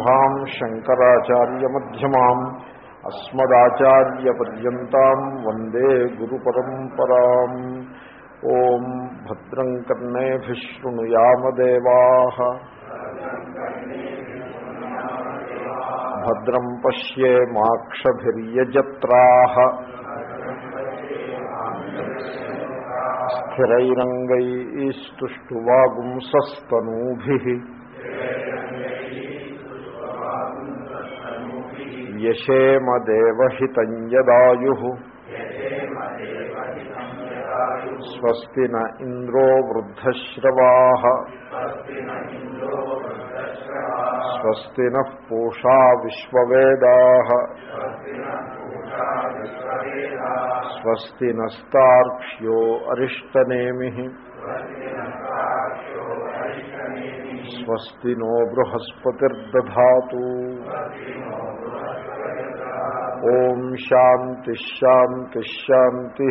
సమారంభాం శంకరాచార్యమ్యమాం అస్మదాచార్యపర్యంతం వందే గురు పరంపరా ఓం భద్రం కర్ణేభిశృణుయామదేవా భద్రం పశ్యేమాక్షభిర్యజత్రా స్థిరైరంగైస్తుష్టువాగుంసస్తనూభి యశేమదేవహితం యదాయు స్వస్తి న ఇంద్రో వృద్ధశ్రవా. స్వస్తి నూషా విశ్వవేదా. స్వస్తి నస్తాక్ష్యో అరిష్టనేమి. స్వస్తి నో బృహస్పతిర్దధాతు. ఓం శాంతి శాంతి శాంతి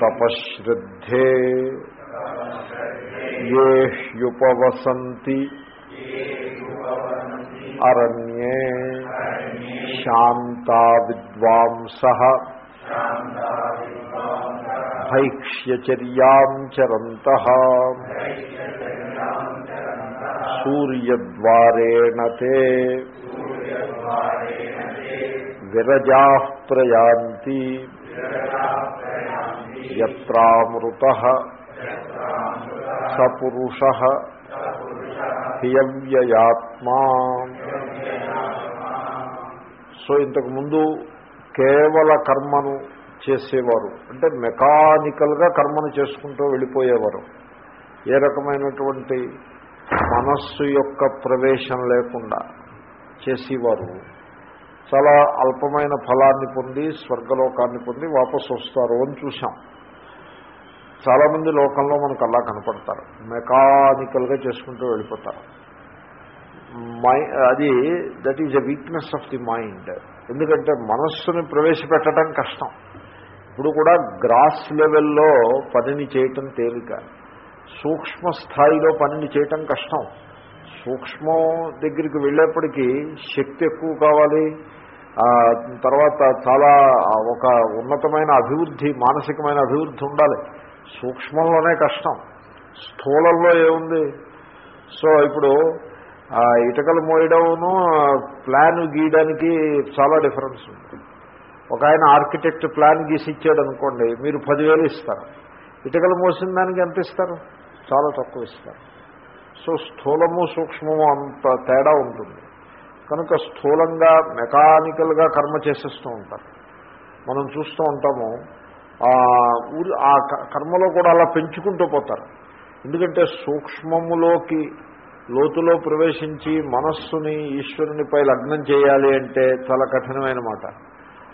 తపశ్రద్ధే ఏ హ్యుపవసంతి అరణ్యే శాంతా విద్వాంస భైక్ష్యచర్యాం చరంత సూర్యద్వారేణ తే. విరజా ప్రయాంతి యత్రామృత. సపురుష. హియవ్యయాత్మా. సో ఇంతకు ముందు కేవల కర్మను చేసేవారు. అంటే మెకానికల్గా కర్మను చేసుకుంటూ వెళ్ళిపోయేవారు. ఏ రకమైనటువంటి మనస్సు యొక్క ప్రవేశం లేకుండా చేసేవారు. చాలా అల్పమైన ఫలాన్ని పొంది స్వర్గలోకాన్ని పొంది వాపసు వస్తారు అని చూసాం చాలామంది లోకంలో మనకు అలా కనపడతారు. మెకానికల్గా చేసుకుంటూ వెళ్ళిపోతారు. మై అది that is a weakness of the mind ఎందుకంటే మనస్సుని ప్రవేశపెట్టడం కష్టం. ఇప్పుడు కూడా గ్రాస్ లెవెల్లో పనిని చేయటం తేలిక. సూక్ష్మ స్థాయిలో పనిని చేయటం కష్టం. సూక్ష్మం దగ్గరికి వెళ్ళేప్పటికీ శక్తి ఎక్కువ కావాలి. తర్వాత చాలా ఒక ఉన్నతమైన అభివృద్ధి మానసికమైన అభివృద్ధి ఉండాలి. సూక్ష్మంలోనే కష్టం. స్థూలంలో ఏముంది? సో ఇప్పుడు ఇటుకలు మోయడమును ప్లాన్ గీయడానికి చాలా డిఫరెన్స్ ఉంది. ఒక ఆయన ఆర్కిటెక్ట్ ప్లాన్ గీసి ఇచ్చాడు అనుకోండి మీరు పదివేలు ఇస్తారు. ఇటుకలు మోసిన దానికి ఎంత ఇస్తారు? చాలా తక్కువ ఇస్తారు. సో స్థూలము సూక్ష్మము అంత తేడా ఉంటుంది. కనుక స్థూలంగా మెకానికల్గా కర్మ చేసేస్తూ ఉంటారు. మనం చూస్తూ ఉంటాము ఊరి ఆ కర్మలో కూడా అలా పెంచుకుంటూ పోతారు. ఎందుకంటే సూక్ష్మములోకి లోతులో ప్రవేశించి మనస్సుని ఈశ్వరునిపై లగ్నం చేయాలి అంటే చాలా కఠినమైన మాట.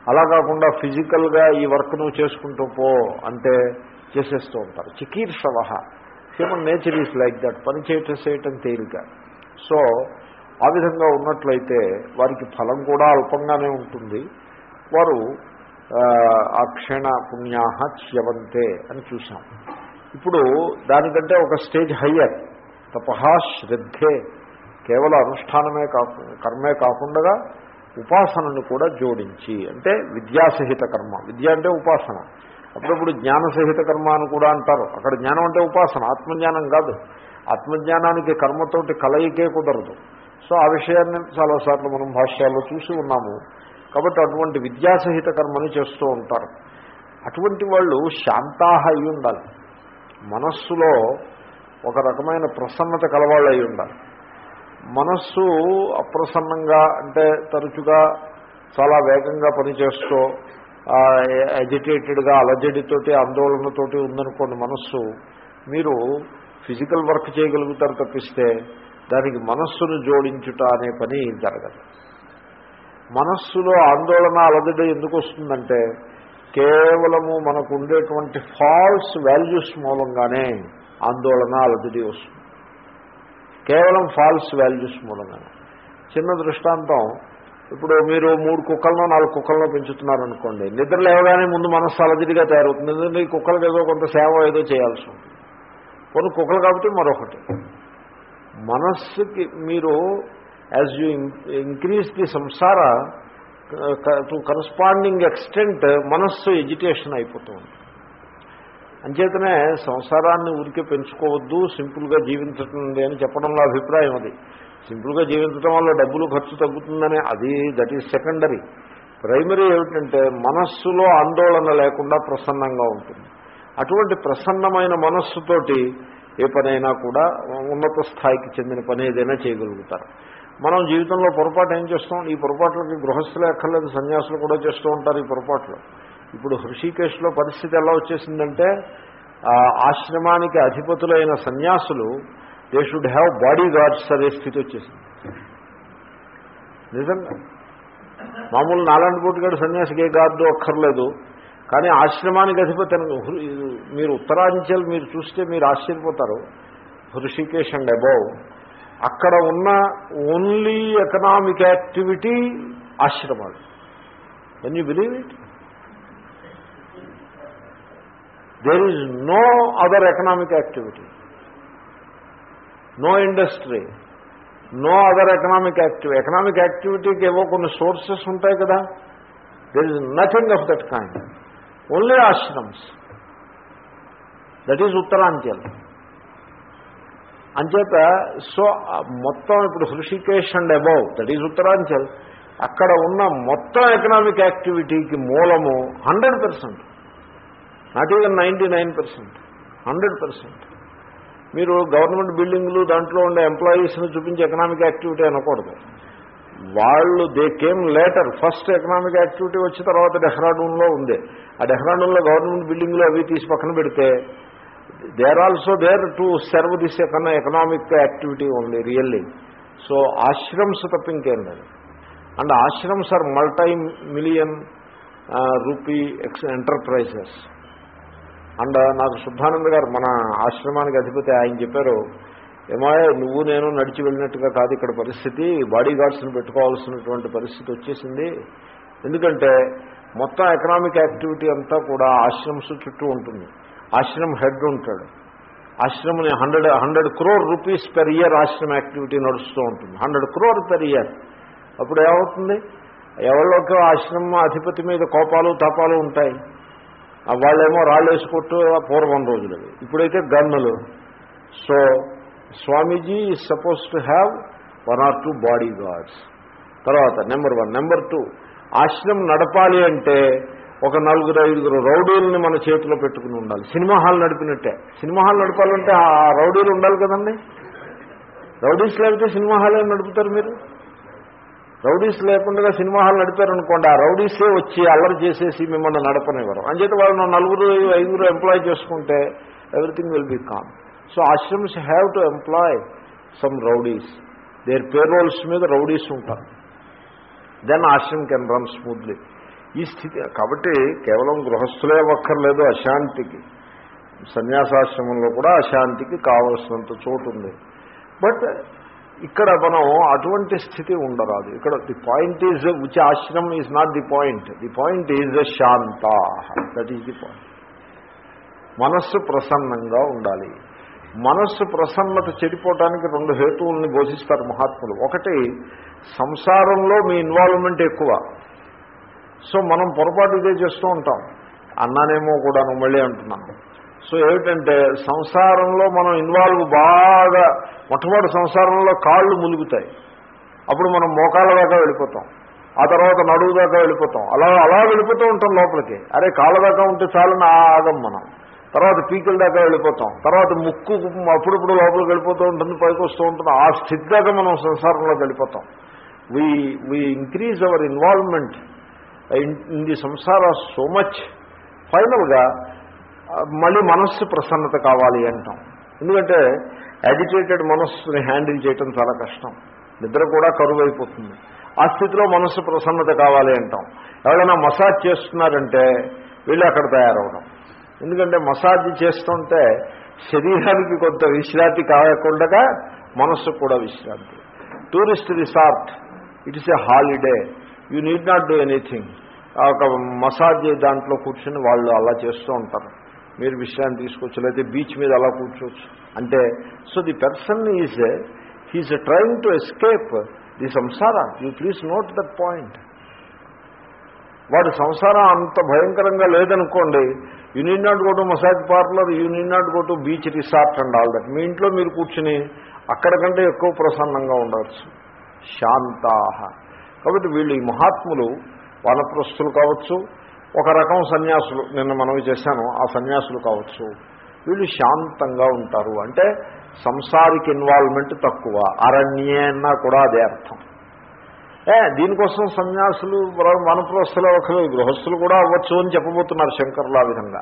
అలా కాకుండా ఫిజికల్గా ఈ వర్క్ నువ్వు చేసుకుంటూ పో అంటే చేసేస్తూ ఉంటారు. చికీర్షవ human nature is like that పని చేయటం చేయటం తేలిక. సో ఆ విధంగా ఉన్నట్లయితే వారికి ఫలం కూడా అల్పంగానే ఉంటుంది. వారు ఆ క్షణ పుణ్యాహ చ్యవంతే అని చూసాం ఇప్పుడు దానికంటే ఒక స్టేజ్ హయ్యర్. తపహా శ్రద్ధే. కేవల అనుష్ఠానమే కాకు కర్మే కాకుండా ఉపాసనను కూడా జోడించి అంటే విద్యాసహిత కర్మ. విద్య అంటే ఉపాసన. అప్పుడప్పుడు జ్ఞానసహిత కర్మ అని కూడా అంటారు. అక్కడ జ్ఞానం అంటే ఉపాసన ఆత్మజ్ఞానం కాదు. ఆత్మజ్ఞానానికి కర్మతోటి కలయికే కుదరదు. సో ఆ విషయాన్ని చాలాసార్లు మనం భాష్యాల్లో చూసి ఉన్నాము. కాబట్టి అటువంటి విద్యాసహిత కర్మని చేస్తూ ఉంటారు. అటువంటి వాళ్ళు శాంతాహ అయి ఉండాలి. మనస్సులో ఒక రకమైన ప్రసన్నత కలవాళ్ళు అయి ఉండాలి. మనస్సు అప్రసన్నంగా అంటే తరచుగా చాలా వేగంగా పనిచేస్తూ ఎజిటేటెడ్గా అలజడితోటి ఆందోళనతోటి ఉందనుకోండి మనస్సు మీరు ఫిజికల్ వర్క్ చేయగలుగుతారు తప్పిస్తే దానికి మనస్సును జోడించుట అనే పని జరగదు. మనస్సులో ఆందోళన అలజడి ఎందుకు వస్తుందంటే కేవలము మనకు ఉండేటువంటి ఫాల్స్ వాల్యూస్ మూలంగానే ఆందోళన అలజడి వస్తుంది. కేవలం ఫాల్స్ వాల్యూస్ మూలంగానే. చిన్న దృష్టాంతం ఇప్పుడు మీరు మూడు కుక్కలను నాలుగు కుక్కలను పెంచుతున్నారనుకోండి నిద్ర లేవగానే ముందు మనస్సు అలజడిగా తయారవుతుంది. ఎందుకంటే ఈ కుక్కలకు ఏదో కొంత సేవ ఏదో చేయాల్సి ఉంటుంది. కొన్ని కుక్కలు కాబట్టి మరొకటి. మనస్సుకి మీరు as you increase the samsara to corresponding extent మనస్సు ఎడ్యుటేషన్ అయిపోతూ ఉంటుంది. అంచేతనే సంసారాన్ని ఊరికే పెంచుకోవద్దు సింపుల్గా జీవించండి అని చెప్పడంలో అభిప్రాయం అది. సింపుల్గా జీవించడం వల్ల డబ్బులు ఖర్చు తగ్గుతుందనే అది దట్ ఈజ్ సెకండరీ. ప్రైమరీ ఏమిటంటే మనస్సులో ఆందోళన లేకుండా ప్రసన్నంగా ఉంటుంది. అటువంటి ప్రసన్నమైన మనస్సుతోటి ఏ పనైనా కూడా ఉన్నత స్థాయికి చెందిన పని ఏదైనా చేయగలుగుతారు. మనం జీవితంలో పొరపాటు ఏం చేస్తాం? ఈ పొరపాట్లకి గృహస్థులే అక్కర్లేదు సన్యాసులు కూడా చేస్తూ ఉంటారు ఈ పొరపాట్లు. ఇప్పుడు హృషికేశ్లో పరిస్థితి ఎలా వచ్చేసిందంటే ఆశ్రమానికి అధిపతులైన సన్యాసులు they should have body guards అనే స్థితి వచ్చేసింది నిజంగా మామూలు నాలాంటి గారు సన్యాసికి ఏ గార్డు అక్కర్లేదు కానీ ఆశ్రమానికి అధిపతి మీరు ఉత్తరాంచల్ మీరు చూస్తే మీరు ఆశ్చర్యపోతారు. Rishikesh and above. అక్కడ ఉన్న ఓన్లీ ఎకనామిక్ యాక్టివిటీ ఆశ్రమాలు. Can you believe it there is no other economic activity no industry no other economic activity economic యాక్టివిటీకి ఏవో కొన్ని సోర్సెస్ ఉంటాయి కదా. There is nothing of that kind only ashrams that is Uttaranchal అంచేత so మొత్తం ఇప్పుడు Rishikesh and above that is Uttaranchal అక్కడ ఉన్న మొత్తం ఎకనామిక్ యాక్టివిటీకి మూలము hundred percent not even ninety nine percent hundred percent మీరు గవర్నమెంట్ బిల్డింగ్లు దాంట్లో ఉండే ఎంప్లాయీస్ని చూపించి ఎకనామిక్ యాక్టివిటీ అనకూడదు. వాళ్ళు they came later first economic activity వచ్చిన తర్వాత డెహ్రాడూన్లో ఉంది. ఆ డెహ్రాడూన్లో గవర్నమెంట్ బిల్డింగ్లు అవి తీసి పక్కన పెడితే they are also there to serve this ఎకన్నా economic activity only really so ashrams తప్ప ఇంకేం లేదు. And ashrams are multi million rupee X enterprises and నాకు శుద్ధానంద గారు మన ఆశ్రమానికి అధిపతి ఆయన చెప్పారు ఏమో నువ్వు నేను నడిచి వెళ్ళినట్టుగా కాదు ఇక్కడ పరిస్థితి బాడీ గార్డ్స్ని పెట్టుకోవాల్సినటువంటి పరిస్థితి వచ్చేసింది. ఎందుకంటే మొత్తం ఎకనామిక్ యాక్టివిటీ అంతా కూడా ఆశ్రమ్స్ చుట్టూ ఉంటుంది. ఆశ్రమ్ హెడ్ ఉంటాడు. ఆశ్రమని hundred hundred crore rupees per year ashrama activity నడుస్తూ ఉంటుంది. Hundred crore per year. అప్పుడు ఏమవుతుంది? ఎవరిలోకి ఆశ్రమ అధిపతి మీద కోపాలు తపాలు ఉంటాయి. వాళ్ళేమో రాళ్ళు వేసుకొట్టు పూర్వం రోజులవి. ఇప్పుడైతే గన్నులు. So Swamiji is suppose to have one or two bodyguards తర్వాత నెంబర్ వన్ నెంబర్ టూ ఆశ్రమం నడపాలి అంటే ఒక నలుగురు ఐదుగురు రౌడీలని మన చేతిలో పెట్టుకుని ఉండాలి. సినిమా హాల్ నడిపినట్టే. సినిమా హాల్ నడపాలంటే ఆ రౌడీలు ఉండాలి కదండి? రౌడీస్ లేకపోతే సినిమా హాల్ నడుపుతారు మీరు? రౌడీస్ లేకుండా సినిమా హాల్ నడిపారనుకోండి ఆ రౌడీసే వచ్చి అల్లరి చేసేసి మిమ్మల్ని నడపనివ్వరు. అంచేత వాళ్ళు నలుగురు ఐదుగురు ఎంప్లాయ్ చేసుకుంటే everything will be calm so ashrams have to employ some rowdies. Their payrolls మీద రౌడీస్ ఉంటారు. Then ashram can run smoothly ఈ స్థితి కాబట్టి కేవలం గృహస్థులే ఒక్కర్లేదు అశాంతికి. సన్యాసాశ్రమంలో కూడా అశాంతికి కావలసినంత చోటు ఉంది. బట్ ఇక్కడ మనం అటువంటి స్థితి ఉండరాదు. ఇక్కడ ది పాయింట్ ఈజ్ ఉచి ఆశ్రమం is not the point the point is shanta that is the point మనస్సు ప్రసన్నంగా ఉండాలి. మనస్సు ప్రసన్నత చెడిపోవటానికి రెండు హేతువుల్ని బోధిస్తారు మహాత్ములు. ఒకటి సంసారంలో మీ ఇన్వాల్వ్మెంట్ ఎక్కువ. సో మనం పొరపాటు ఇదే చేస్తూ ఉంటాం. అన్నానేమో కూడాను మళ్ళీ అంటున్నాను. సో ఏమిటంటే సంసారంలో మనం ఇన్వాల్వ్ బాగా మొట్టమొదటి సంసారంలో కాళ్ళు ములుగుతాయి. అప్పుడు మనం మోకాళ్ళ దాకా వెళ్ళిపోతాం. ఆ తర్వాత నడువు దాకా వెళ్ళిపోతాం. అలా అలా వెళ్ళిపోతూ ఉంటాం లోపలికి. అరే కాళ్ళ దాకా ఉంటే చాలని ఆగం మనం. తర్వాత పీకల దాకా వెళ్ళిపోతాం. తర్వాత ముక్కు అప్పుడప్పుడు లోపలికి వెళ్ళిపోతూ ఉంటుంది పైకి వస్తూ ఉంటుంది. ఆ స్థితి దాకా మనం సంసారంలోకి వెళ్ళిపోతాం. We we increase our involvement in the samsara so much ఫైనల్గా మళ్ళీ మనస్సు ప్రసన్నత కావాలి అంటాం. ఎందుకంటే యాజిటేటెడ్ మనస్సుని హ్యాండిల్ చేయటం చాలా కష్టం. నిద్ర కూడా కరువు అయిపోతుంది ఆ స్థితిలో మనస్సు ప్రసన్నత కావాలి అంటాం. ఎవరైనా మసాజ్ చేస్తున్నారంటే వీళ్ళు అక్కడ తయారవడం. ఎందుకంటే మసాజ్ చేస్తుంటే శరీరానికి కొంత విశ్రాంతి కాకుండా మనస్సు కూడా విశ్రాంతి. Tourist resort it is a holiday you need not do anything ఒక మసాజ్ దాంట్లో కూర్చొని వాళ్ళు అలా చేస్తూ ఉంటారు. మీరు విశ్రాంతి తీసుకోవచ్చు లేకపోతే బీచ్ మీద అలా కూర్చోవచ్చు. అంటే so the person is he's trying to escape the samsara you please note that point వాడు సంసారం అంత భయంకరంగా లేదనుకోండి you need not go to massage parlour you need not go to beach resort and all that మీ ఇంట్లో మీరు కూర్చుని అక్కడికంటే ఎక్కువ ప్రసన్నంగా ఉండవచ్చు. శాంతాహ. కాబట్టి వీళ్ళు ఈ మహాత్ములు వానప్రస్థులు కావచ్చు ఒక రకం సన్యాసులు నిన్న మనవి చేశాను ఆ సన్యాసులు కావచ్చు. వీళ్ళు శాంతంగా ఉంటారు. అంటే సంసారిక ఇన్వాల్వ్మెంట్ తక్కువ. అరణ్యే అన్నా కూడా అదే అర్థం. ఏ దీనికోసం సన్యాసులు వనప్రస్థులు ఒకరు గృహస్థులు కూడా అవ్వచ్చు అని చెప్పబోతున్నారు శంకర్లు ఆ విధంగా.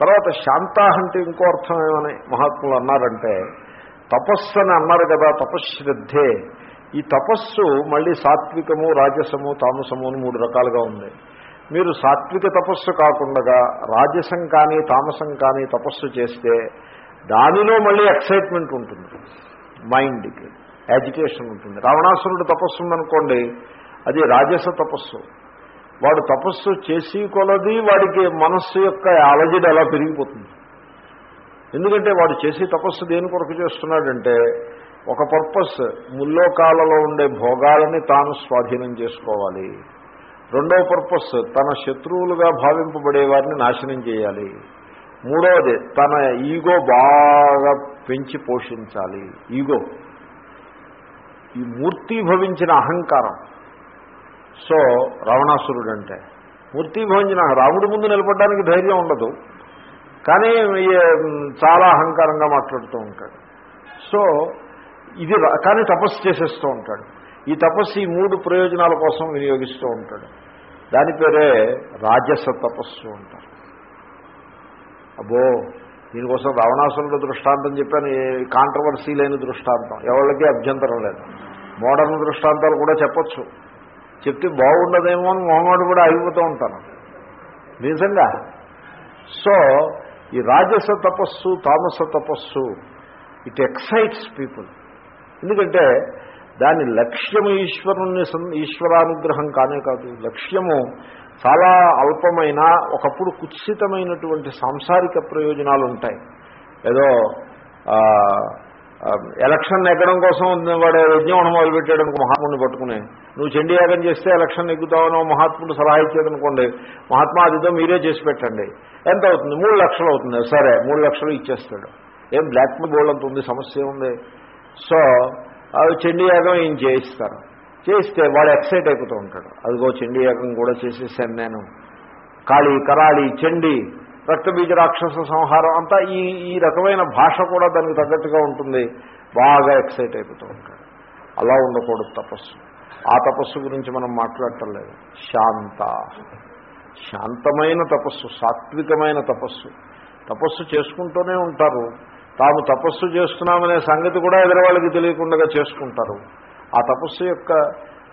తర్వాత శాంత అంటే ఇంకో అర్థం ఏమని మహాత్ములు అన్నారంటే తపస్సు అని అన్నారు కదా తపశ్రద్ధే. ఈ తపస్సు మళ్ళీ సాత్వికము రాజసము తామసము అని మూడు రకాలుగా ఉంది. మీరు సాత్విక తపస్సు కాకుండా రాజసం కానీ తామసం కానీ తపస్సు చేస్తే దానిలో మళ్ళీ ఎక్సైట్మెంట్ ఉంటుంది. మైండ్కి యాజిటేషన్ ఉంటుంది. రావణాసురుడు తపస్సు ఉందనుకోండి అది రాజస తపస్సు. వాడు తపస్సు చేసి కొలది వాడికి మనస్సు యొక్క అలజడి అలా పెరిగిపోతుంది. ఎందుకంటే వాడు చేసి తపస్సు దేని కొరకు చేస్తున్నాడంటే ఒక పర్పస్ ముల్లోకాలలో ఉండే భోగాలని తాను స్వాధీనం చేసుకోవాలి. రెండవ పర్పస్ తన శత్రువులుగా భావింపబడే వారిని నాశనం చేయాలి. మూడవది తన ఈగో బాగా పెంచి పోషించాలి. ఈగో ఈ మూర్తిభవించిన అహంకారం. సో రావణాసురుడు అంటే మూర్తిభవించిన రాముడి ముందు నిలబడడానికి ధైర్యం ఉండదు. కానీ చాలా అహంకారంగా మాట్లాడుతూ ఉంటాడు. సో ఇది కానీ తపస్సు చేసేస్తూ ఉంటాడు. ఈ తపస్సు ఈ మూడు ప్రయోజనాల కోసం వినియోగిస్తూ ఉంటాడు. దాని పేరే రాజస తపస్సు అంటారు. అబ్బో దీనికోసం రావణాసురుడు దృష్టాంతం చెప్పాను. కాంట్రవర్సీ లేని దృష్టాంతం. ఎవరికి అభ్యంతరం లేదు. మోడర్న్ దృష్టాంతాలు కూడా చెప్పచ్చు. చెప్తే బాగుండదేమో అని మొహమాడు కూడా అయిపోతూ ఉంటాను. నిజంగా? సో ఈ రాజస తపస్సు తామస తపస్సు ఇట్ ఎక్సైట్స్ పీపుల్ ఎందుకంటే దాని లక్ష్యము ఈశ్వరుని ఈశ్వరానుగ్రహం కానే కాదు. లక్ష్యము చాలా అల్పమైన ఒకప్పుడు కుత్సితమైనటువంటి సాంసారిక ప్రయోజనాలు ఉంటాయి ఏదో ఎలక్షన్ ఎగ్గడం కోసం వాడు యజ్ఞం మొదలుపెట్టాడు అనుకో మహాత్ముడిని పట్టుకుని. నువ్వు చండీయాగం చేస్తే ఎలక్షన్ నెగ్గుతావనో మహాత్ముడు సలహా ఇచ్చాడు అనుకోండి మహాత్మా అదితో మీరే చేసి పెట్టండి. ఎంత అవుతుంది? మూడు లక్షలు అవుతుంది. సరే మూడు లక్షలు ఇచ్చేస్తాడు. ఏం బ్లాక్ బోల్డ్ అంత ఉంది సమస్య ఉంది సో చెండి యాగం ఏం చేయిస్తారు. చేయిస్తే వాడు ఎక్సైట్ అయిపోతూ ఉంటాడు. అదిగో చండీయాగం కూడా చేసేసాను నేను. కాళీ కరాళి చెండి రక్తబీజ రాక్షస సంహారం అంతా ఈ ఈ రకమైన భాష కూడా దానికి తగ్గట్టుగా ఉంటుంది. బాగా ఎక్సైట్ అయిపోతూ ఉంటాడు. అలా ఉండకూడదు తపస్సు. ఆ తపస్సు గురించి మనం మాట్లాడటం లేదు శాంత. శాంతమైన తపస్సు సాత్వికమైన తపస్సు. తపస్సు చేసుకుంటూనే ఉంటారు. తాము తపస్సు చేస్తున్నామనే సంగతి కూడా ఎదరవాళ్ళకి తెలియకుండా చేసుకుంటారు. ఆ తపస్సు యొక్క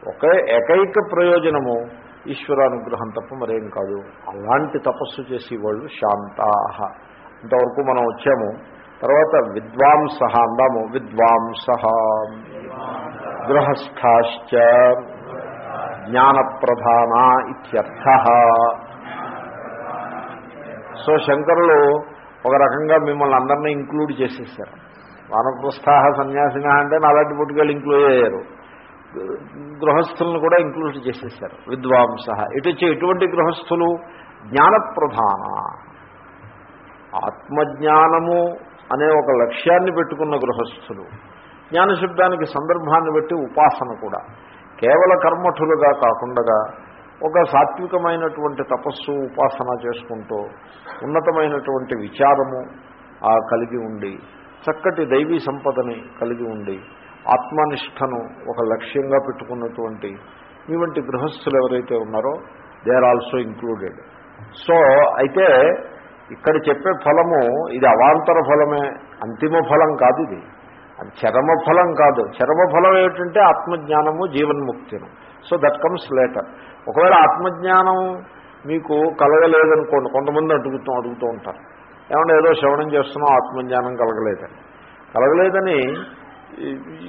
ఒకే ఏకైక ప్రయోజనము ఈశ్వరానుగ్రహం తప్ప మరేం కాదు. అలాంటి తపస్సు చేసేవాళ్ళు శాంతాహ. ఇంతవరకు మనం వచ్చాము. తర్వాత విద్వాంస అందాము. విద్వాంస. గృహస్థాశ్చ. జ్ఞానప్రధాన ఇత్యర్థ. సో శంకరులు ఒక రకంగా మిమ్మల్ని అందరినీ ఇంక్లూడ్ చేసేసారు వానప్రస్థాహ సన్యాసిన అంటే నాలాంటి పుట్టుకెళ్ళి ఇంక్లూడ్ అయ్యారు. గృహస్థులను కూడా ఇంక్లూడ్ చేసేసారు విద్వాంస ఇటు ఎటువంటి గృహస్థులు? జ్ఞానప్రధాన. ఆత్మజ్ఞానము అనే ఒక లక్ష్యాన్ని పెట్టుకున్న గృహస్థులు. జ్ఞానశబ్దానికి సందర్భాన్ని బట్టి ఉపాసన కూడా. కేవల కర్మఠులుగా కాకుండా ఒక సాత్వికమైనటువంటి తపస్సు ఉపాసన చేసుకుంటూ ఉన్నతమైనటువంటి విచారము కలిగి ఉండి చక్కటి దైవీ సంపదని కలిగి ఉండి ఆత్మనిష్టను ఒక లక్ష్యంగా పెట్టుకున్నటువంటి మీ వంటి గృహస్థులు ఎవరైతే ఉన్నారో they are also included so అయితే ఇక్కడ చెప్పే ఫలము ఇది అవాంతర ఫలమే అంతిమ ఫలం కాదు ఇది. అది చరమ ఫలం కాదు. చరమ ఫలం ఏమిటంటే ఆత్మజ్ఞానము జీవన్ముక్తిను. So that comes later. ఒకవేళ ఆత్మజ్ఞానం మీకు కలగలేదనుకోండి కొంతమంది అడుగుతూ అడుగుతూ ఉంటారు. ఏమంటే ఏదో శ్రవణం చేస్తున్నాం ఆత్మజ్ఞానం కలగలేదని. కలగలేదని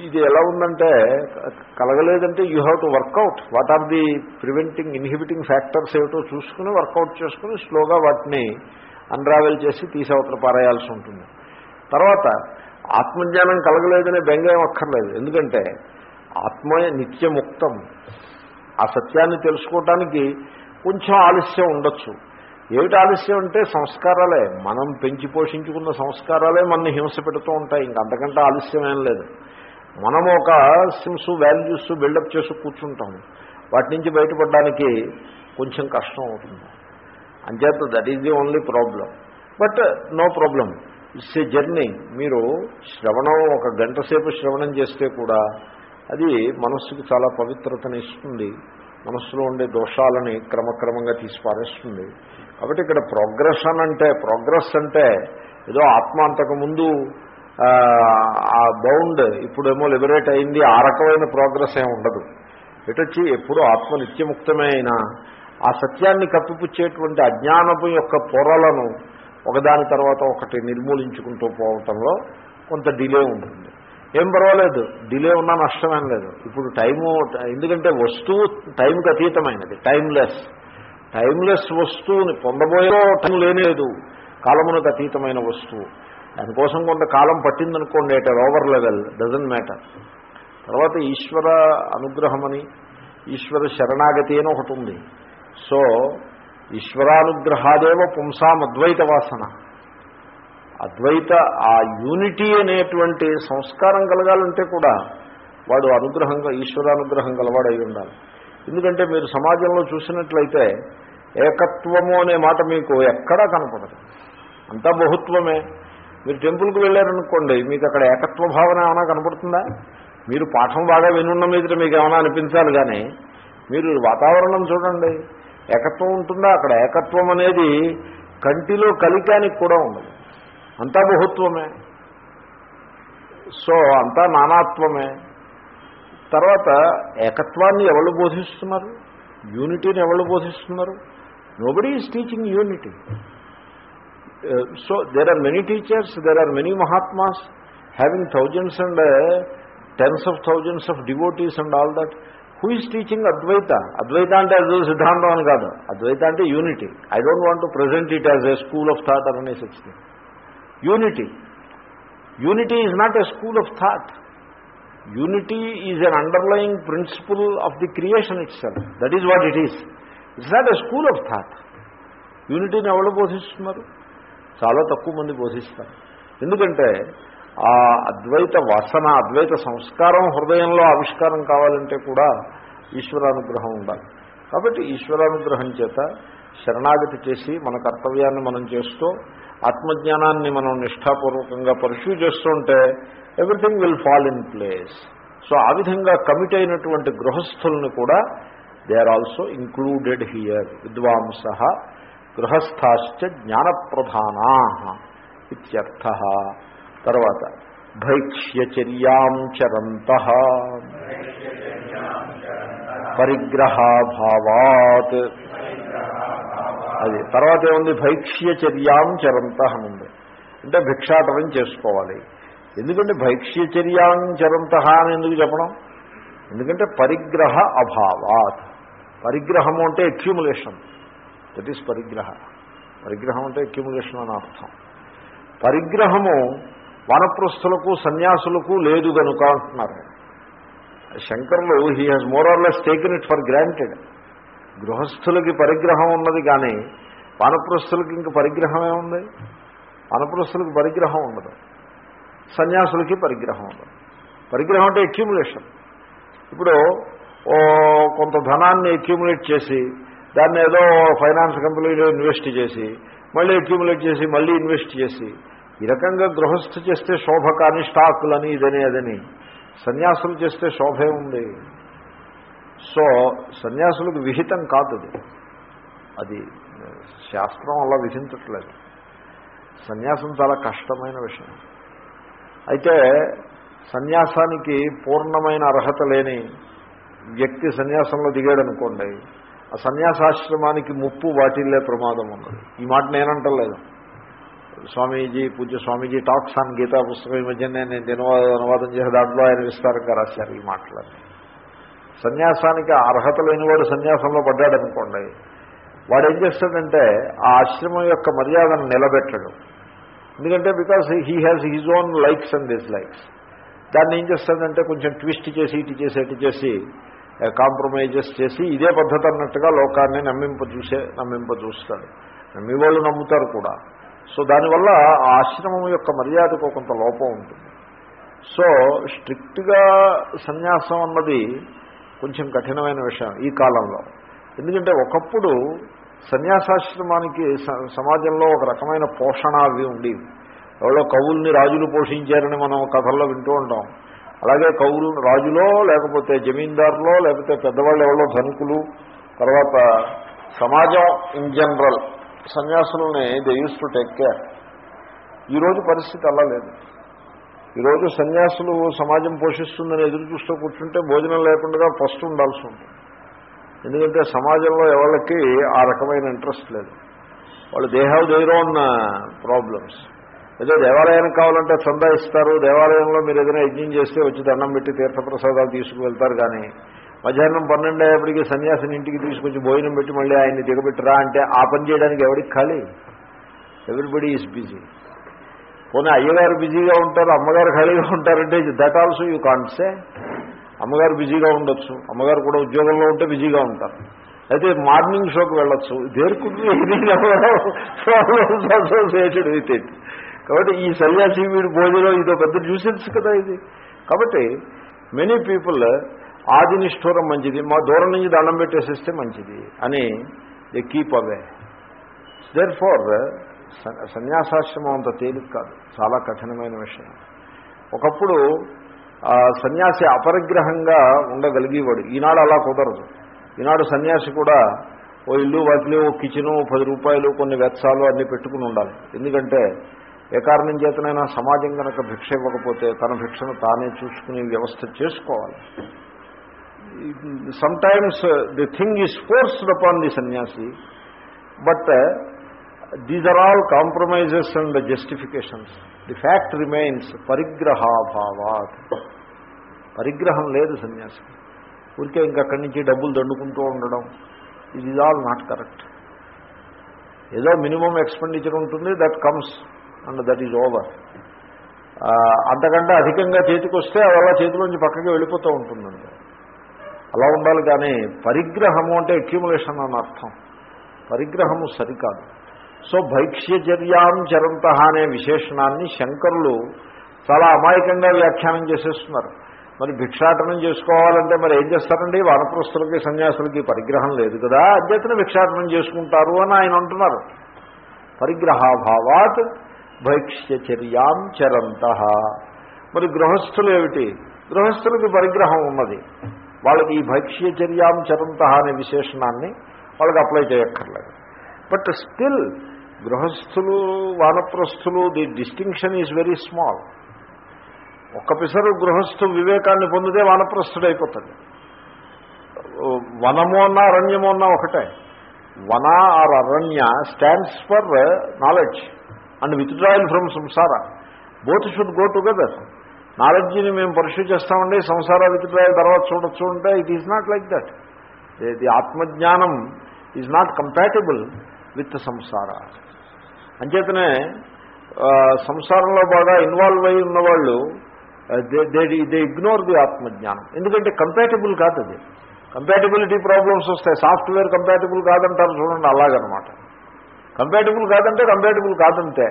ఇది ఎలా ఉందంటే కలగలేదంటే you have to work out what are the preventing inhibiting factors ఏమిటో చూసుకుని వర్కౌట్ చేసుకుని స్లోగా వాటిని అన్రావెల్ చేసి తీసవతల పారేయాల్సి ఉంటుంది. తర్వాత ఆత్మజ్ఞానం కలగలేదనే బెంగేం అక్కర్లేదు. ఎందుకంటే ఆత్మ నిత్యముక్తం. ఆ సత్యాన్ని తెలుసుకోవటానికి కొంచెం ఆలస్యం ఉండొచ్చు. ఏమిటి ఆలస్యం అంటే సంస్కారాలే. మనం పెంచి పోషించుకున్న సంస్కారాలే మనని హింస పెడుతూ ఉంటాయి. ఇంక అంతకంటే ఆలస్యం ఏం లేదు. మనం ఒక సిమ్స్ వాల్యూస్ బిల్డప్ చేసి కూర్చుంటాం. వాటి నుంచి బయటపడడానికి కొంచెం కష్టం అవుతుంది. అంచేత that is the only problem but no problem it's a journey మీరు శ్రవణం ఒక గంట సేపు శ్రవణం చేస్తే కూడా అది మనస్సుకి చాలా పవిత్రతను ఇస్తుంది. మనస్సులో ఉండే దోషాలని క్రమక్రమంగా తీసి పారేస్తుంది. కాబట్టి ఇక్కడ ప్రోగ్రెషన్ అంటే ప్రోగ్రెస్ అంటే ఏదో ఆత్మ అంతకుముందు ఆ, ఆ బౌండ్ ఇప్పుడేమో లిబరేట్ అయింది ఆ రకమైన ప్రోగ్రెస్ ఏమి ఉండదు. ఇటొచ్చి ఎప్పుడు ఆత్మ నిత్యముక్తమే అయినా ఆ సత్యాన్ని కప్పిపుచ్చేటువంటి అజ్ఞానపు యొక్క పొరలను ఒకదాని తర్వాత ఒకటి నిర్మూలించుకుంటూ పోవటంలో కొంత డిలే ఉంటుంది. ఏం పర్వాలేదు డిలే ఉన్నా నష్టమేం లేదు. ఇప్పుడు టైము ఎందుకంటే వస్తువు టైంకి అతీతమైనది టైంలెస్ టైంలెస్ వస్తువుని పొందబోయే టైం లేనేదు. కాలమునకు అతీతమైన వస్తువు. దానికోసం కొంత కాలం పట్టిందనుకోండి at our level doesn't matter తర్వాత ఈశ్వర అనుగ్రహమని ఈశ్వర శరణాగతి అని ఒకటి ఉంది. సో ఈశ్వరానుగ్రహాదేవ పుంసామద్వైత వాసన. అద్వైత ఆ యూనిటీ అనేటువంటి సంస్కారం కలగాలంటే కూడా వాడు అనుగ్రహంగా ఈశ్వరానుగ్రహం గలవాడు అయి ఉండాలి. ఎందుకంటే మీరు సమాజంలో చూసినట్లయితే ఏకత్వము అనే మాట మీకు ఎక్కడా కనపడదు. అంతా బహుత్వమే. మీరు టెంపుల్కి వెళ్ళారనుకోండి మీకు అక్కడ ఏకత్వ భావన ఏమైనా కనపడుతుందా? మీరు పాఠం బాగా వినున్న మీద మీకు ఏమైనా అనిపించాలి కానీ మీరు వాతావరణం చూడండి. ఏకత్వం ఉంటుందా? అక్కడ ఏకత్వం అనేది కంటిలో కలికానికి కూడా ఉండదు. అంతా బహుత్వమే. సో అంతా నానాత్వమే. తర్వాత ఏకత్వాన్ని ఎవరు బోధిస్తున్నారు? యూనిటీని ఎవరు బోధిస్తున్నారు? Nobody is teaching unity so there are many teachers there are many mahatmas having thousands and tens of thousands of devotees and all that who is teaching Advaita Advaita అంటే అది సిద్ధాంతం అని కాదు. అద్వైత అంటే unity I don't want to present it as a school of thought అనే sixty unity unity is not a school of thought unity is an underlying principle of the creation itself that is what it is it's not a school of thought యూనిటీని ఎవరు బోధిస్తున్నారు? చాలా తక్కువ మంది బోధిస్తారు. ఎందుకంటే ఆ అద్వైత వాసన అద్వైత సంస్కారం హృదయంలో ఆవిష్కారం కావాలంటే కూడా ఈశ్వరానుగ్రహం ఉండాలి. కాబట్టి ఈశ్వరానుగ్రహం చేత శరణాగతి చేసి మన కర్తవ్యాన్ని మనం చేస్తూ ఆత్మజ్ఞానాన్ని మనం నిష్ఠాపూర్వకంగా పర్స్యూ చేస్తుంటే everything will fall in place so ఆ విధంగా కమిట్ అయినటువంటి గృహస్థుల్ని కూడా they are also included here విద్వాంస గృహస్థాశ్చ జ్ఞానప్రధానా ఇత్యర్థ. తర్వాత భైక్ష్యచర్యాం చరంత పరిగ్రహాభావాత్. అది. తర్వాత ఏముంది? భైక్ష్యచర్యాం చరంత ఉంది అంటే భిక్షాటనం చేసుకోవాలి. ఎందుకంటే భైక్ష్యచర్యాం చరంత అని ఎందుకు చెప్పడం? ఎందుకంటే పరిగ్రహ అభావాత్. పరిగ్రహము అంటే అక్యుములేషన్ దట్ ఈస్ పరిగ్రహ. పరిగ్రహం అంటే అక్యుములేషన్ అని అర్థం. పరిగ్రహము వనప్రస్థులకు సన్యాసులకు లేదు కనుక అంటున్నారు. శంకరులు he has more or less taken it for granted గృహస్థులకి పరిగ్రహం ఉన్నది కానీ వానప్రస్థులకి ఇంక పరిగ్రహమే ఉంది. వానప్రస్థులకి పరిగ్రహం ఉండదు. సన్యాసులకి పరిగ్రహం ఉండదు. పరిగ్రహం అంటే అక్యూములేషన్ ఇప్పుడు ఓ కొంత ధనాన్ని అక్యూములేట్ చేసి దాన్ని ఏదో ఫైనాన్స్ కంపెనీలో ఇన్వెస్ట్ చేసి మళ్ళీ అక్యూములేట్ చేసి మళ్ళీ ఇన్వెస్ట్ చేసి ఈ రకంగా గృహస్థు చేస్తే శోభ కానీ స్టాకులని ఇదని అదని సన్యాసులు చేస్తే శోభే ఉంది. సో సన్యాసులకు విహితం కాదు అది. అది శాస్త్రం అలా విధించట్లేదు. సన్యాసం చాలా కష్టమైన విషయం. అయితే సన్యాసానికి పూర్ణమైన అర్హత లేని వ్యక్తి సన్యాసంలో దిగాడనుకోండి ఆ సన్యాసాశ్రమానికి ముప్పు వాటిల్లే ప్రమాదం ఉన్నది. ఈ మాట నేనంటలేదు. స్వామీజీ పూజ్య స్వామీజీ టాక్స్ ఆన్ గీతా పుస్తకం ఈ మధ్య నేను అనువాదం చేసే దాంట్లో ఆయన విస్తారంగా రాశారు ఈ మాటలన్నీ. సన్యాసానికి అర్హత లేనివాడు సన్యాసంలో పడ్డాడనుకోండి వాడు ఏం చేస్తాడంటే ఆ ఆశ్రమం యొక్క మర్యాదను నిలబెట్టడు. ఎందుకంటే because he has his own likes and dislikes దాన్ని ఏం చేస్తాడంటే కొంచెం ట్విస్ట్ చేసి ఇటు చేసి ఇటు చేసి కాంప్రమైజెస్ చేసి ఇదే పద్ధతి అన్నట్టుగా లోకాన్ని నమ్మింప చూసే నమ్మింప చూస్తాడు. నమ్మి వాళ్ళు నమ్ముతారు కూడా. సో దానివల్ల ఆ ఆశ్రమం యొక్క మర్యాదకు కొంత లోపం ఉంటుంది. సో స్ట్రిక్ట్గా సన్యాసం అన్నది కొంచెం కఠినమైన విషయం ఈ కాలంలో. ఎందుకంటే ఒకప్పుడు సన్యాసాశ్రమానికి స- సమాజంలో ఒక రకమైన పోషణ అవి ఉండేవి. ఎవరో కవుల్ని రాజులు పోషించారని మనం కథల్లో వింటూ ఉంటాం. అలాగే కవులు రాజులో లేకపోతే జమీందారులో లేకపోతే పెద్దవాళ్ళు ఎవరో ధనుకులు తర్వాత సమాజం in general సన్యాసులని they used to take care. ఈరోజు పరిస్థితి అలా లేదు. ఈరోజు సన్యాసులు సమాజం పోషిస్తుందని ఎదురు చూస్తూ కూర్చుంటే భోజనం లేకుండా ఫస్ట్ ఉండాల్సి ఉంటుంది. ఎందుకంటే సమాజంలో ఎవరికి ఆ రకమైన ఇంట్రెస్ట్ లేదు. వాళ్ళు they have their own problems ఏదో దేవాలయానికి కావాలంటే చందా ఇస్తారు. దేవాలయంలో మీరు ఏదైనా యజ్ఞం చేస్తే వచ్చి దండం పెట్టి తీర్థప్రసాదాలు తీసుకువెళ్తారు కానీ మధ్యాహ్నం పన్నెండు అయ్యేప్పటికీ సన్యాసిని ఇంటికి తీసుకొచ్చి భోజనం పెట్టి మళ్ళీ ఆయన్ని దిగబెట్టరా అంటే ఆ పని చేయడానికి ఎవరికి ఖాళీ? ఎవ్రీబడి ఈజ్ బిజీ పోనీ అయ్యగారు బిజీగా ఉంటారు అమ్మగారు ఖాళీగా ఉంటారంటే that also you can't say అమ్మగారు బిజీగా ఉండొచ్చు. అమ్మగారు కూడా ఉద్యోగంలో ఉంటే బిజీగా ఉంటారు. అయితే మార్నింగ్ షోకి వెళ్ళొచ్చు. దేర్కుంది విత్ ఇట్ కాబట్టి ఈ సన్యాసి వీడి భోజనం ఇదో పెద్ద న్యూసెన్స్ కదా ఇది. కాబట్టి మెనీ పీపుల్ ఆది నిష్ఠూరం మంచిది మా దూరం నుంచి దండం పెట్టేసేస్తే మంచిది అని they keep away there far సన్యాసాశ్రమం అంత తేలిక కాదు. చాలా కఠినమైన విషయం. ఒకప్పుడు ఆ, సన్యాసి అపరిగ్రహంగా ఉండగలిగేవాడు. ఈనాడు అలా కుదరదు. ఈనాడు సన్యాసి కూడా ఓ ఇల్లు వాకిలి ఓ కిచెను పది రూపాయలు కొన్ని వెత్సాలు అన్నీ పెట్టుకుని ఉండాలి. ఎందుకంటే ఏ కారణం చేతనైనా సమాజం కనుక భిక్ష ఇవ్వకపోతే తన భిక్షను తానే చూసుకునే వ్యవస్థ చేసుకోవాలి. Sometimes the thing is forced upon the sannyasi but these are all compromises and justifications the fact remains పరిగ్రహాభావాత్ పరిగ్రహం లేదు సన్యాసం ఊరికే ఇంకక్కడి నుంచి డబ్బులు దండుకుంటూ ఉండడం. ఇది ఈజ్ ఆల్ నాట్ కరెక్ట్ ఏదో మినిమం ఎక్స్పెండిచర్ ఉంటుంది that comes and that is over అంతకంటే అధికంగా చేతికి వస్తే అది అలా చేతిలోంచి పక్కకి వెళ్ళిపోతూ ఉంటుందండి. అలా ఉండాలి కానీ పరిగ్రహము అంటే అక్యుములేషన్ అని అర్థం. పరిగ్రహము సరికాదు. సో భైక్ష్యచర్యాం చరంత అనే విశేషణాన్ని శంకరులు చాలా అమాయకంగా వ్యాఖ్యానం చేసేస్తున్నారు. మరి భిక్షాటనం చేసుకోవాలంటే మరి ఏం చేస్తారండి? వానప్రస్తులకి సన్యాసులకి పరిగ్రహం లేదు కదా. అధ్యతన భిక్షాటనం చేసుకుంటారు అని ఆయన అంటున్నారు. పరిగ్రహాభావాత్ భైక్ష్యచర్యాం చరంత. మరి గృహస్థులు ఏమిటి? గృహస్థులకి పరిగ్రహం ఉన్నది. వాళ్ళకి ఈ భైక్ష్యచర్యాం చరంత అనే విశేషణాన్ని వాళ్ళకి అప్లై చేయక్కర్లేదు. బట్ స్టిల్ గృహస్థులు వానప్రస్థులు the distinction is very small. ఒక్క పిసరు గృహస్థు వివేకాన్ని పొందితే వానప్రస్థుడు వనము అన్నా అరణ్యము అన్నా ఒకటే. Vana or aranya stands for knowledge and withdrawal from samsara. Both should go together. నాలెడ్జ్ని మేము పర్ష్యూ చేస్తామండి సంసార విత్డ్రాయల్ తర్వాత చూడొచ్చు అంటే it is not like that. The ఆత్మజ్ఞానం is not compatible with samsara. అంచేతనే సంసారంలో బాగా ఇన్వాల్వ్ అయి ఉన్నవాళ్ళు దే దే ఇగ్నోర్ ది ఆత్మజ్ఞానం. ఎందుకంటే కంపాటబుల్ కాదు అది. కంపాటబిలిటీ ప్రాబ్లమ్స్ వస్తాయి. సాఫ్ట్వేర్ కంపాటబుల్ కాదంటారు చూడండి అలాగనమాట. కంపాటబుల్ కాదంటే కంపాటబుల్ కాదంటే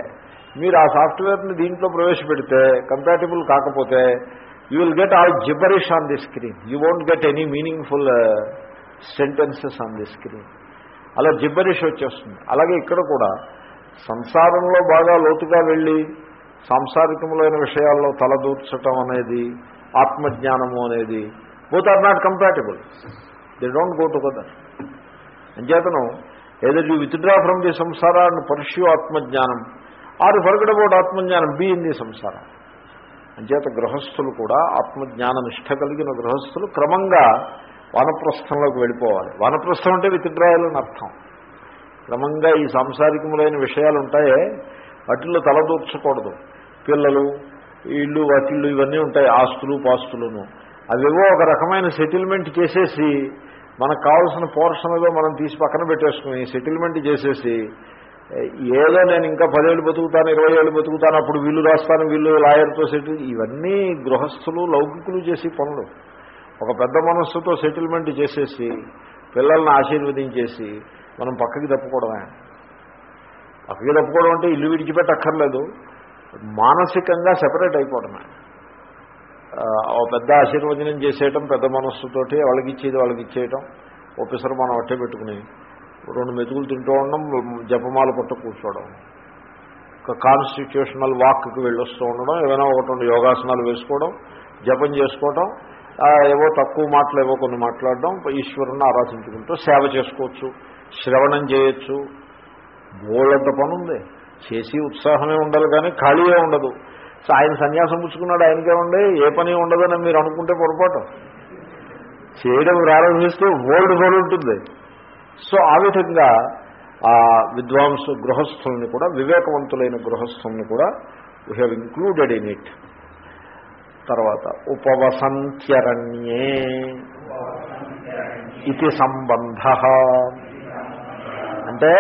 మీరు ఆ సాఫ్ట్వేర్ని దీంట్లో ప్రవేశపెడితే కంపాటబుల్ కాకపోతే you will get all gibberish on the screen you won't get any meaningful sentences on the screen అలా జిబ్బరిష్ వచ్చేస్తుంది. అలాగే ఇక్కడ కూడా సంసారంలో బాగా లోతుగా వెళ్ళి సాంసారికములైన విషయాల్లో తలదూర్చటం అనేది ఆత్మజ్ఞానము అనేది both are not compatible they don't go together అంచేతను either you withdraw from the samsara and pursue ఆత్మజ్ఞానం ఆరు ఫర్గడ్ అబౌట్ ఆత్మజ్ఞానం బీ ఇన్ ది సంసార అంచేత గృహస్థులు కూడా ఆత్మజ్ఞాన నిష్ట కలిగిన గృహస్థులు క్రమంగా వానప్రస్థంలోకి వెళ్ళిపోవాలి. వానప్రస్థం అంటే విత్డ్రాయల్ అని అర్థం. క్రమంగా ఈ సాంసారికములైన విషయాలు ఉంటాయే వాటిల్లో తలదూర్చకూడదు పిల్లలు ఇళ్ళు వాటిళ్ళు ఇవన్నీ ఉంటాయి ఆస్తులు పాస్తులను. అవేవో ఒక రకమైన సెటిల్మెంట్ చేసేసి మనకు కావాల్సిన పోర్షన్ ఏదో మనం తీసి పక్కన పెట్టేసుకుని సెటిల్మెంట్ చేసేసి ఏదో నేను ఇంకా పదేళ్ళు బతుకుతాను ఇరవై ఏళ్ళు బతుకుతాను అప్పుడు వీళ్ళు రాస్తాను వీళ్ళు లాయర్తో సెటిల్ ఇవన్నీ గృహస్థులు లౌకికులు చేసి పనులు. ఒక పెద్ద మనస్సుతో సెటిల్మెంట్ చేసేసి పిల్లల్ని ఆశీర్వదించేసి మనం పక్కకి తప్పుకోవడమే. పక్కకి తప్పుకోవడం అంటే ఇల్లు విడిచిపెట్టక్కర్లేదు. మానసికంగా సెపరేట్ అయిపోవడమే. ఓ పెద్ద ఆశీర్వచనం చేసేయటం పెద్ద మనస్సుతోటి వాళ్ళకి ఇచ్చేది వాళ్ళకి ఇచ్చేయటం ఒకసారి మనం అట్టే పెట్టుకుని రెండు మెతుకులు తింటూ ఉండడం జపమాల పట్టు కూర్చోవడం ఒక కాన్స్టిట్యూషనల్ వాక్కి వెళ్ళొస్తూ ఉండడం ఏదైనా ఒకటి రెండు యోగాసనాలు వేసుకోవడం జపం చేసుకోవడం ఏవో తక్కువ మాటలు ఏవో కొన్ని మాట్లాడడం ఈశ్వరుని ఆరాధించుకుంటూ సేవ చేసుకోవచ్చు. శ్రవణం చేయొచ్చు. బోళ్ళంత పని ఉంది చేసి ఉత్సాహమే ఉండాలి కానీ ఖాళీయే ఉండదు. సో ఆయన సన్యాసం పుచ్చుకున్నాడు ఆయనకే ఉండే ఏ పని ఉండదని మీరు అనుకుంటే పొరపాటు. చేయడం ప్రారంభిస్తే ఓల్డ్ రోల్ ఉంటుంది. సో ఆ విధంగా ఆ విద్వాంసు గృహస్థుల్ని కూడా వివేకవంతులైన గృహస్థుల్ని కూడా we have included in it తర్వాత ఉపవసంత్యరణ్యే. ఇది సంబంధ. అంటే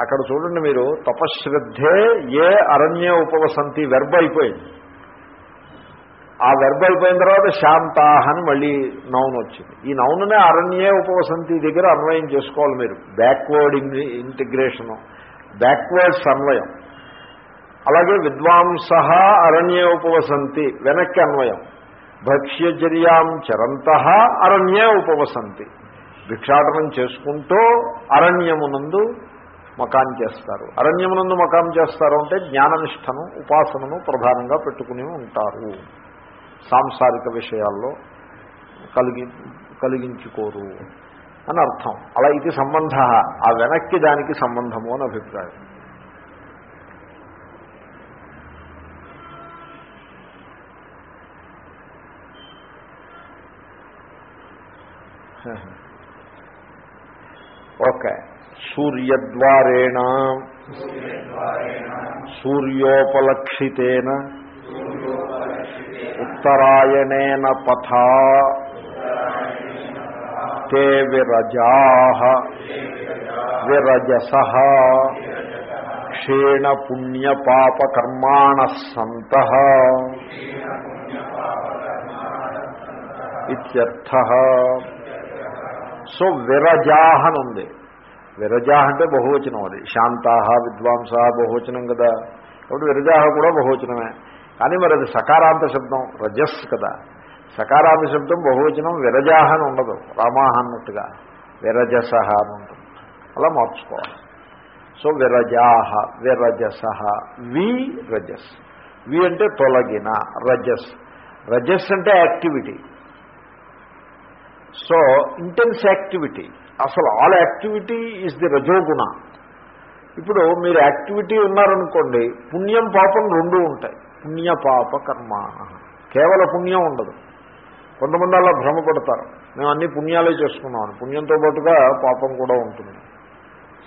అక్కడ చూడండి మీరు తపశ్రద్ధే ఏ అరణ్య ఉపవసంతి వెర్బ్ అయిపోయింది ఆ వెర్బ్ అయిపోయిన తర్వాత శాంతాహ అని మళ్ళీ నౌన్ వచ్చింది. ఈ నౌన్నే అరణ్యే ఉపవసంతి దగ్గర అన్వయం చేసుకోవాలి మీరు. బ్యాక్వర్డ్ ఇంటిగ్రేషను బ్యాక్వర్డ్స్ అన్వయం. అలాగే విద్వాంస అరణ్యే ఉపవసంతి వెనక్కి అన్వయం. భక్ష్యచర్యాం చరంత అరణ్యే ఉపవసంతి. భిక్షాటనం చేసుకుంటూ అరణ్యమునందు మకాం చేస్తారు. అరణ్యమునందు మకాం చేస్తారు అంటే జ్ఞాననిష్టను ఉపాసనను ప్రధానంగా పెట్టుకుని ఉంటారు. సాంసారిక విషయాల్లో కలిగి కలిగించుకోరు అని అర్థం. అలా ఇది సంబంధ. ఆ వెనక్కి దానికి సంబంధము అని అభిప్రాయం. ఓకే సూర్యద్వారేణ సూర్యోపలక్షితేన ఉత్తరాయణేన పథా తే విరజా విరజస క్షీణ పుణ్యపాపకర్మాణ సంత ఇత్యర్థ సో విరజాహ అని ఉంది. విరజాహ అంటే బహువచనం అది. శాంతాహ విద్వాంస బహువచనం కదా. కాబట్టి విరజాహ కూడా బహువచనమే. కానీ మరి అది సకారాంత శబ్దం రజస్ కదా. సకారాంత శబ్దం బహువచనం విరజాహ అని ఉండదు. రామాహ అన్నట్టుగా. విరజసహ అని ఉంటుంది. అలా మార్చుకోవాలి. సో విరజాహ విరజస వి రజస్. వి అంటే తొలగిన రజస్. రజస్ అంటే యాక్టివిటీ. సో ఇంటెన్స్ యాక్టివిటీ అసలు ఆల్ యాక్టివిటీ ఈజ్ ది రజోగుణ ఇప్పుడు మీరు యాక్టివిటీ ఉన్నారనుకోండి పుణ్యం పాపం రెండూ ఉంటాయి. పుణ్య పాప కర్మ. కేవల పుణ్యం ఉండదు. కొంతమంది అలా భ్రమపడతారు. మేము అన్ని పుణ్యాలే చేసుకున్నాం. పుణ్యంతో పాటుగా పాపం కూడా ఉంటుంది.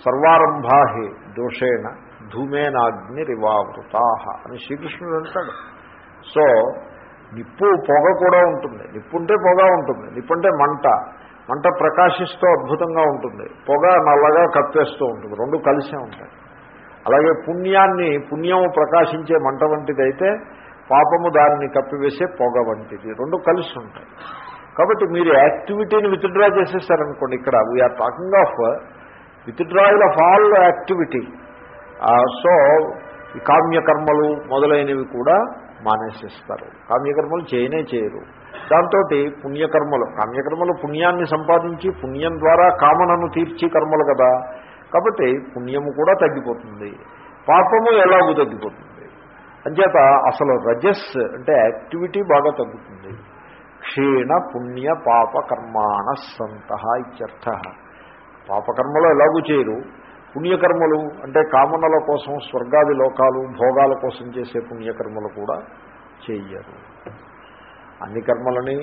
సర్వారంభాహి దోషేణ ధూమేనాగ్ని రివావృతా అని శ్రీకృష్ణుడు అంటాడు. సో నిప్పు పొగ కూడా ఉంటుంది. నిప్పు ఉంటే పొగ ఉంటుంది. నిప్పు అంటే మంట. మంట ప్రకాశిస్తూ అద్భుతంగా ఉంటుంది. పొగ నల్లగా కప్పేస్తూ ఉంటుంది. రెండు కలిసే ఉంటాయి. అలాగే పుణ్యాన్ని పుణ్యము ప్రకాశించే మంట వంటిదైతే పాపము దానిని కప్పివేసే పొగ వంటిది. రెండు కలిసి ఉంటాయి. కాబట్టి మీరు యాక్టివిటీని విత్డ్రా చేసేసారనుకోండి ఇక్కడ. We are talking of withdrawal of all activity. So కామ్యకర్మలు మొదలైనవి కూడా మానేసిస్తారు. కామ్యకర్మలు చేయనే చేయరు. దాంతో పుణ్యకర్మలు. కామ్యకర్మలు పుణ్యాన్ని సంపాదించి పుణ్యం ద్వారా కామనను తీర్చి కర్మలు కదా. కాబట్టి పుణ్యము కూడా తగ్గిపోతుంది. పాపము ఎలాగూ తగ్గిపోతుంది. అంచేత అసలు రజస్ అంటే యాక్టివిటీ బాగా తగ్గుతుంది. క్షీణ పుణ్య పాప కర్మాణ సంత ఇత్యర్థ. పాపకర్మలు ఎలాగూ చేయరు. పుణ్యకర్మలు అంటే కామనల కోసం స్వర్గాది లోకాలు భోగాల కోసం చేసే పుణ్యకర్మలు కూడా చేయరు. అన్ని కర్మలని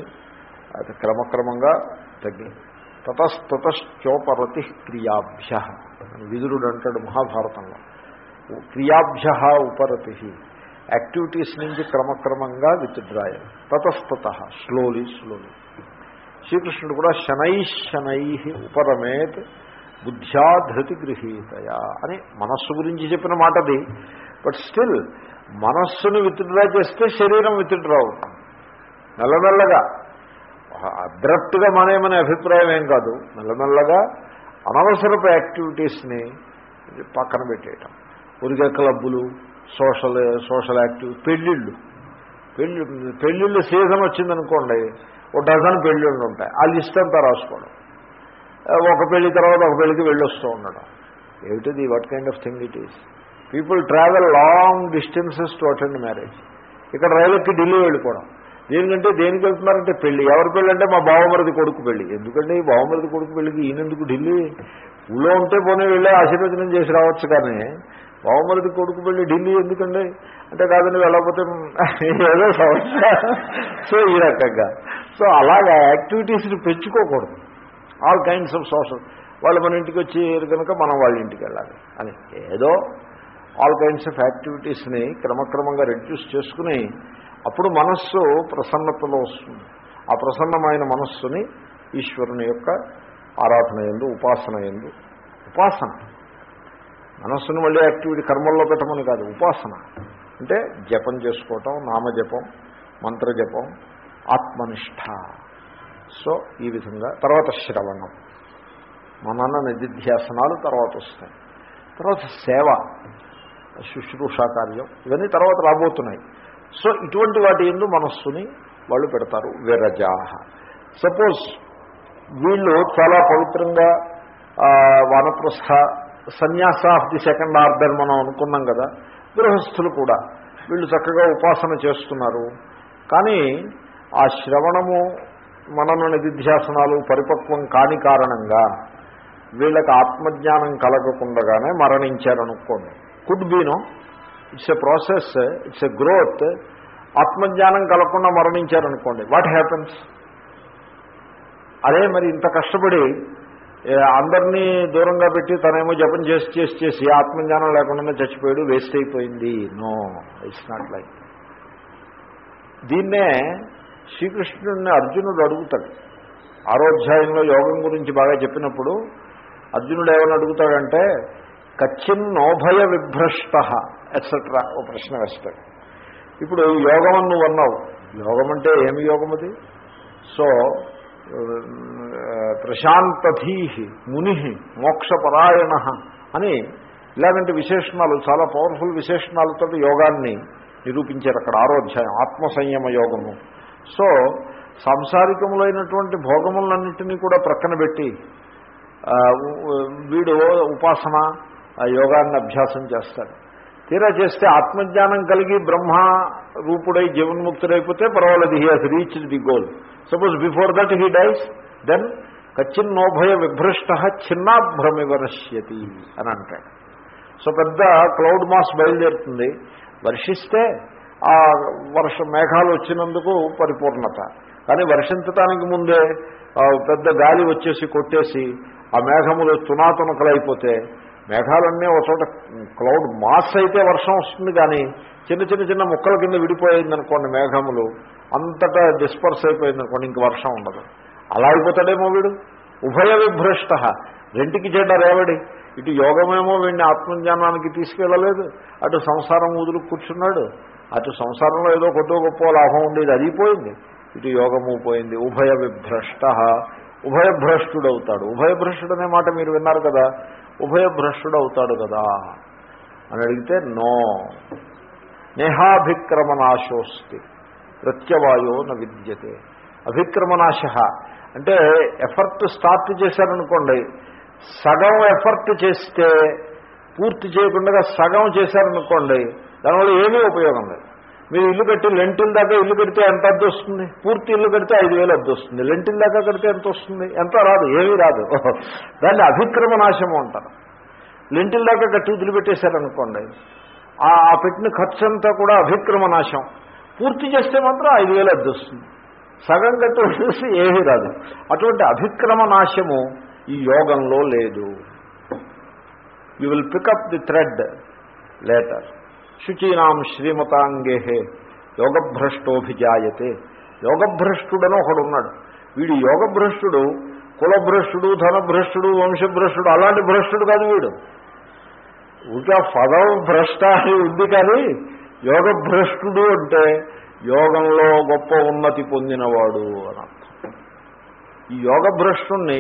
అది క్రమక్రమంగా తగ్గి తతస్తతశ్చోపరతి క్రియాభ్య. విదురుడు అంటాడు మహాభారతంలో. క్రియాభ్య ఉపరతి. యాక్టివిటీస్ నుంచి క్రమక్రమంగా విత్డ్రాయల్ తతస్తత స్లోలీ స్లోలీ. శ్రీకృష్ణుడు కూడా శనై శనై ఉపరమేత్ బుద్ధ్యా ధృతి గృహీతయా అని మనస్సు గురించి చెప్పిన మాటది. బట్ స్టిల్ మనస్సును విత్డ్రా చేస్తే శరీరం విత్డ్రా అవుతుంది. మెల్లమెల్లగా. అబ్రప్ట్గా మనేమనే అభిప్రాయం ఏం కాదు. మెల్లమెల్లగా అనవసరపు యాక్టివిటీస్ని పక్కన పెట్టేయటం. ఉరిగే క్లబ్బులు సోషల్ సోషల్ యాక్టివ్ పెళ్ళిళ్ళు. పెళ్ళి పెళ్ళిళ్ళు సీజన్ వచ్చిందనుకోండి ఒక డజన్ పెళ్ళిళ్ళు ఉంటాయి. ఆ లిస్ట్ అంతా రాసుకోవడం. ఒక పెళ్ళి తర్వాత ఒక పెళ్ళికి వెళ్ళొస్తూ ఉండడం ఏమిటిది? What kind of thing it is people travel long distances to attend marriage ఇక్కడ రైలుకి ఢిల్లీ వెళ్ళిపోవడం. దేనికంటే దేనికి వెళ్తున్నారంటే పెళ్ళి. ఎవరి పెళ్ళి అంటే మా బావమరిది కొడుకు పెళ్ళి. ఎందుకంటే ఈ బావమరిది కొడుకు పెళ్ళికి ఈయనెందుకు ఢిల్లీ? ఊళ్ళో ఉంటే పోనీ వెళ్ళే ఆశీర్వచనం చేసి రావచ్చు కానీ బావమరిది కొడుకు పెళ్ళి ఢిల్లీ ఎందుకండి? అంటే కాదని వెళ్ళకపోతే ఏదో సమస్య. సో ఈ రకంగా. సో అలాగా యాక్టివిటీస్ని పెంచుకోకూడదు. ఆల్ కైండ్స్ ఆఫ్ సోషల్ వాళ్ళు మన ఇంటికి వచ్చి కనుక మనం వాళ్ళ ఇంటికి వెళ్ళాలి. అని ఏదో ఆల్ కైండ్స్ ఆఫ్ యాక్టివిటీస్ని క్రమక్రమంగా రెడ్యూస్ చేసుకుని అప్పుడు మనస్సు ప్రసన్నతలో వస్తుంది. ఆ ప్రసన్నమైన మనస్సుని ఈశ్వరుని యొక్క ఆరాధన ఎందు ఉపాసన ఎందు. ఉపాసన. మనస్సును మళ్ళీ యాక్టివిటీ కర్మల్లో పెట్టమని కాదు ఉపాసన. అంటే జపం చేసుకోవటం నామజపం మంత్రజపం ఆత్మనిష్ట. సో ఈ విధంగా తర్వాత శ్రవణం. మనన నిధిధ్యాసనాలు తర్వాత వస్తాయి. తర్వాత సేవ శుశ్రూషా కార్యం ఇవన్నీ తర్వాత రాబోతున్నాయి. సో ఇటువంటి వాటి ఎందు మనస్సుని వాళ్ళు పెడతారు విరజాహ. సపోజ్ వీళ్ళు చాలా పవిత్రంగా వానప్రస్థ సన్యాస ఆఫ్ ది సెకండ్ ఆర్డర్ మనం అనుకున్నాం కదా గృహస్థులు కూడా వీళ్ళు చక్కగా ఉపాసన చేస్తున్నారు. కానీ ఆ శ్రవణము మనన నిధిధ్యాసనాలు పరిపక్వం కాని కారణంగా వీళ్ళకి ఆత్మజ్ఞానం కలగకుండగానే మరణించారనుకోండి. Could be no it's a process it's a growth ఆత్మజ్ఞానం కలగకుండా మరణించారనుకోండి. వాట్ హ్యాపెన్స్ అదే మరి ఇంత కష్టపడి అందరినీ దూరంగా పెట్టి తనేమో జపం చేసి చేసి చేసి ఆత్మజ్ఞానం లేకుండా చచ్చిపోయాడు వేస్ట్ అయిపోయింది. నో ఇట్స్ నాట్ లైక్ దీన్నే శ్రీకృష్ణుడిని అర్జునుడు అడుగుతాడు. ఆరోధ్యాయంలో యోగం గురించి బాగా చెప్పినప్పుడు అర్జునుడు ఏమని అడుగుతాడంటే కచ్చిన్ నోభయ విభ్రష్ట ఎట్సెట్రా ఓ ప్రశ్న వేస్తాడు. ఇప్పుడు యోగం అని నువ్వు అన్నావు. యోగం అంటే ఏమి యోగం అది? సో ప్రశాంతధీ ముని మోక్షపరాయణ అని ఇలాగంటి విశేషణాలు చాలా పవర్ఫుల్ విశేషణాలతో యోగాన్ని నిరూపించారు అక్కడ ఆరోధ్యాయం ఆత్మ సంయమ యోగము. సో సాంసారికములైనటువంటి భోగములన్నింటినీ కూడా ప్రక్కన పెట్టి వీడు ఉపాసన యోగాన్ని అభ్యాసం చేస్తాడు. తీరా చేస్తే ఆత్మజ్ఞానం కలిగి బ్రహ్మ రూపుడై జీవన్ముక్తుడైపోతే పర్వాలేదు he has reach the goal suppose before that he dies then కచ్చిన్నోభయ విభ్రష్ట చిన్నాభ్రమివరష్యతి అని అంటాడు. సో పెద్ద క్లౌడ్ మాస్ బయలుదేరుతుంది. వర్షిస్తే ఆ వర్ష మేఘాలు వచ్చినందుకు పరిపూర్ణత. కానీ వర్షించటానికి ముందే పెద్ద గాలి వచ్చేసి కొట్టేసి ఆ మేఘములు తునాతునకలైపోతే మేఘాలన్నీ ఒక చోట క్లౌడ్ మాస్ అయితే వర్షం వస్తుంది కానీ చిన్న చిన్న చిన్న ముక్కల కింద విడిపోయిందనుకోండి మేఘములు అంతటా డిస్పర్స్ అయిపోయిందనుకోండి ఇంక వర్షం ఉండదు. అలా అయిపోతాడేమో వీడు? ఉభయ విభ్రష్ట. రెంటికి చెడ్డ రేవడి. ఇటు యోగమేమో వీడిని ఆత్మజ్ఞానానికి తీసుకెళ్ళలేదు. అటు సంసారం వదులు కూర్చున్నాడు. అటు సంసారంలో ఏదో కొద్దో గొప్ప లాభం ఉండేది అది పోయింది. ఇటు యోగము పోయింది. ఉభయ విభ్రష్ట. ఉభయభ్రష్టుడు అవుతాడు ఉభయభ్రష్టుడు అనే మాట మీరు విన్నారు కదా? ఉభయభ్రష్టుడు అవుతాడు కదా? అని అడిగితే నో. నేహాభిక్రమనాశోస్తి. ప్రత్యవాయో న విద్యతే. అభిక్రమనాశ. అంటే ఎఫర్ట్ స్టార్ట్ చేశారనుకోండి సగం ఎఫర్ట్ చేస్తే పూర్తి చేయకుండా సగం చేశారనుకోండి దానివల్ల ఏమీ ఉపయోగం లేదు. మీరు ఇల్లు కట్టి లెంటిల్ దాకా ఇల్లు కడితే ఎంత అద్దె వస్తుంది? పూర్తి ఇల్లు కడితే ఐదు వేలు అద్దె వస్తుంది. లెంటిల్ దాకా కడితే ఎంత వస్తుంది? ఎంత రాదు? ఏమీ రాదు. దాన్ని అభిక్రమ నాశము అంటారు. లెంటిల్ దాకా కట్టి వదిలిపెట్టేశారనుకోండి ఆ పెట్టిన ఖర్చు అంతా కూడా అభిక్రమ నాశం పూర్తి చేస్తే మాత్రం ఐదు వేలు అద్దె వస్తుంది. సగం కట్టి వచ్చేసి ఏమీ రాదు. అటువంటి అభిక్రమ నాశము ఈ యోగంలో లేదు. You will pick up the thread later శుచీనాం శ్రీమతాంగేహే. యోగభ్రష్టోభిజాయతే. యోగభ్రష్టుడని ఒకడున్నాడు. వీడు యోగభ్రష్టుడు కులభ్రష్టుడు ధనభ్రష్టుడు వంశభ్రష్టుడు అలాంటి భ్రష్టుడు కాదు వీడు. ఊరికే పదం భ్రష్ట అని ఉంది కానీ యోగ భ్రష్టుడు అంటే యోగంలో గొప్ప ఉన్నతి పొందినవాడు అని అర్థం. ఈ యోగ భ్రష్టుణ్ణి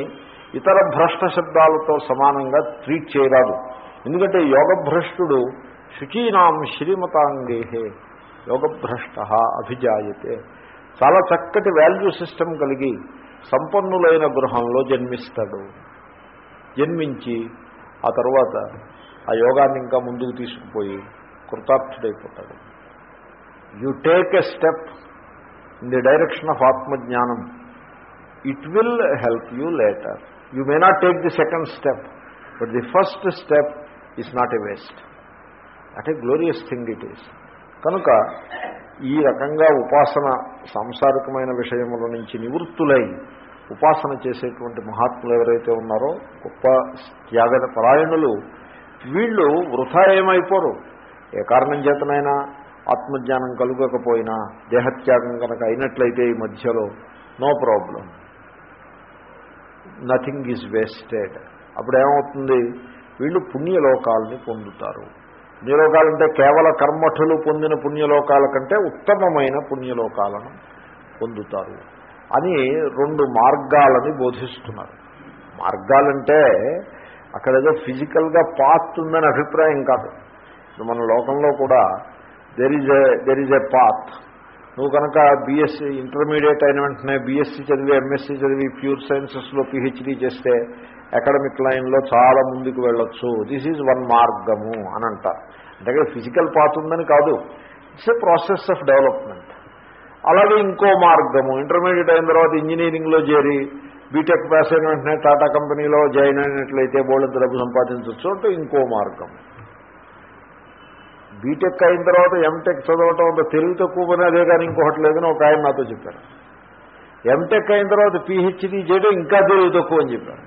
ఇతర భ్రష్ట శబ్దాలతో సమానంగా ట్రీట్ చేయరాదు. ఎందుకంటే యోగ భ్రష్టుడు శుచీనాం శ్రీమతాంగేహే యోగభ్రష్ట అభిజాయతే. చాలా చక్కటి వాల్యూ సిస్టమ్ కలిగి సంపన్నులైన గృహంలో జన్మిస్తాడు. జన్మించి ఆ తర్వాత ఆ యోగాన్ని ఇంకా ముందుకు తీసుకుపోయి కృతార్థుడైపోతాడు. You take a step in the direction of ఆత్మజ్ఞానం. It will help you later you may not take the second step but the first step is not a waste at glorious thing it is కనుక ఈ రకంగా ఉపాసన సాంసారికమైన విషయముల నుంచి నివృత్తులై ఉపాసన చేసేటువంటి మహాత్ములు ఎవరైతే ఉన్నారో గొప్ప త్యాగ పరాయణులు వీళ్ళు వృథా ఏమైపోరు. ఏ కారణం చేతనైనా ఆత్మజ్ఞానం కలుగకపోయినా దేహత్యాగం కనుక అయినట్లయితే ఈ మధ్యలో no problem. Nothing is wasted అప్పుడు ఏమవుతుంది వీళ్ళు పుణ్యలోకాలని పొందుతారు. పుణ్యలోకాలంటే కేవల కర్మఠులు పొందిన పుణ్యలోకాల కంటే ఉత్తమమైన పుణ్యలోకాలను పొందుతారు అని రెండు మార్గాలని బోధిస్తున్నారు. మార్గాలంటే అక్కడ ఏదో ఫిజికల్గా పాత్ ఉందని అభిప్రాయం కాదు. మన లోకంలో కూడా there is a there is a path నువ్వు కనుక బీఎస్సీ ఇంటర్మీడియట్ అయిన వెంటనే బీఎస్సీ చదివి ఎంఎస్సీ చదివి ప్యూర్ సైన్సెస్లో పిహెచ్డీ చేస్తే అకాడమిక్ లైన్లో చాలా ముందుకు వెళ్ళొచ్చు. దిస్ ఈజ్ వన్ మార్గము అని అంట. అంటే ఫిజికల్ పాత్ ఉందని కాదు. It's a process of development అలాగే ఇంకో మార్గము. ఇంటర్మీడియట్ అయిన తర్వాత ఇంజనీరింగ్లో చేరి బీటెక్ పాస్ అయిన వెంటనే టాటా కంపెనీలో జాయిన్ అయినట్లయితే బోళ్ళంత డబ్బు సంపాదించవచ్చు అంటే ఇంకో మార్గం. బీటెక్ అయిన తర్వాత ఎంటెక్ చదవటం అంత తెలివి తక్కువ పని అదే కానీ ఇంకొకటి లేదని ఒక ఆయన నాతో చెప్పారు. ఎంటెక్ అయిన తర్వాత పీహెచ్డీ చేయడం ఇంకా తెలివి తక్కువ అని చెప్పారు.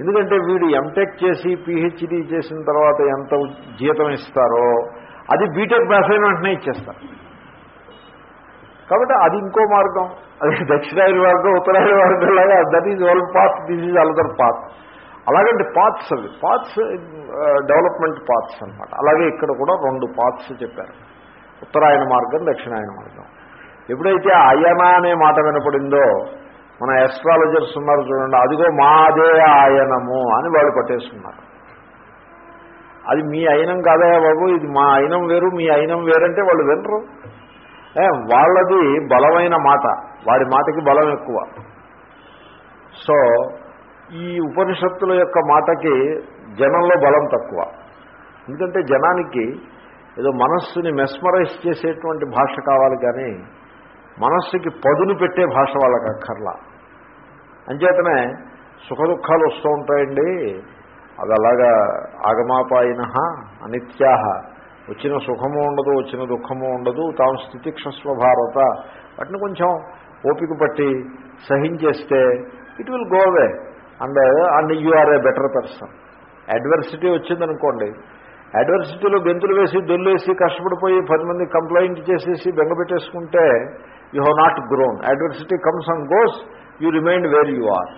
ఎందుకంటే వీడు ఎంటెక్ చేసి పీహెచ్డీ చేసిన తర్వాత ఎంత జీతం ఇస్తారో అది బీటెక్ పాస్ అయిన వెంటనే ఇచ్చేస్తారు. కాబట్టి అది ఇంకో మార్గం. అది దక్షిణాయన మార్గం ఉత్తరాయణ మార్గం లాగా that is one path this is other path అలాగంటే పాత్స్ అవి. పాత్స్ డెవలప్మెంట్ పాత్స్ అనమాట అలాగే ఇక్కడ కూడా రెండు పాత్స్ చెప్పారు. ఉత్తరాయణ మార్గం దక్షిణాయన మార్గం. ఎప్పుడైతే అయన అనే మాట వినపడిందో మన ఎస్ట్రాలజర్స్ ఉన్నారు చూడండి అదిగో మాదే ఆయనము అని వాళ్ళు పట్టేస్తున్నారు అది మీ అయినం కాదయా బాబు ఇది మా అయినం వేరు మీ అయినం వేరంటే వాళ్ళు వినరు. వాళ్ళది బలమైన మాట. వాడి మాటకి బలం ఎక్కువ. సో ఈ ఉపనిషత్తుల యొక్క మాటకి జనంలో బలం తక్కువ. ఎందుకంటే జనానికి ఏదో మనస్సుని మెస్మరైజ్ చేసేటువంటి భాష కావాలి కానీ మనస్సుకి పదును పెట్టే భాష వాళ్ళకి అక్కర్లా. అంచేతనే సుఖ దుఃఖాలు వస్తూ ఉంటాయండి. అది అలాగా ఆగమాపాయిన అనిత్యాహ. వచ్చిన సుఖము ఉండదు వచ్చిన దుఃఖము ఉండదు తాము స్థితిక్షస్వ భారత వాటిని కొంచెం ఓపిక పట్టి సహించేస్తే it will go away. And and you are a better person adversity వచ్చిందనుకోండి. అడ్వర్సిటీలో గెంతులు వేసి దొల్లేసి కష్టపడిపోయి పది మంది కంప్లైంట్ చేసేసి బెంగపెట్టేసుకుంటే you have not grown adversity comes and goes you remain where you are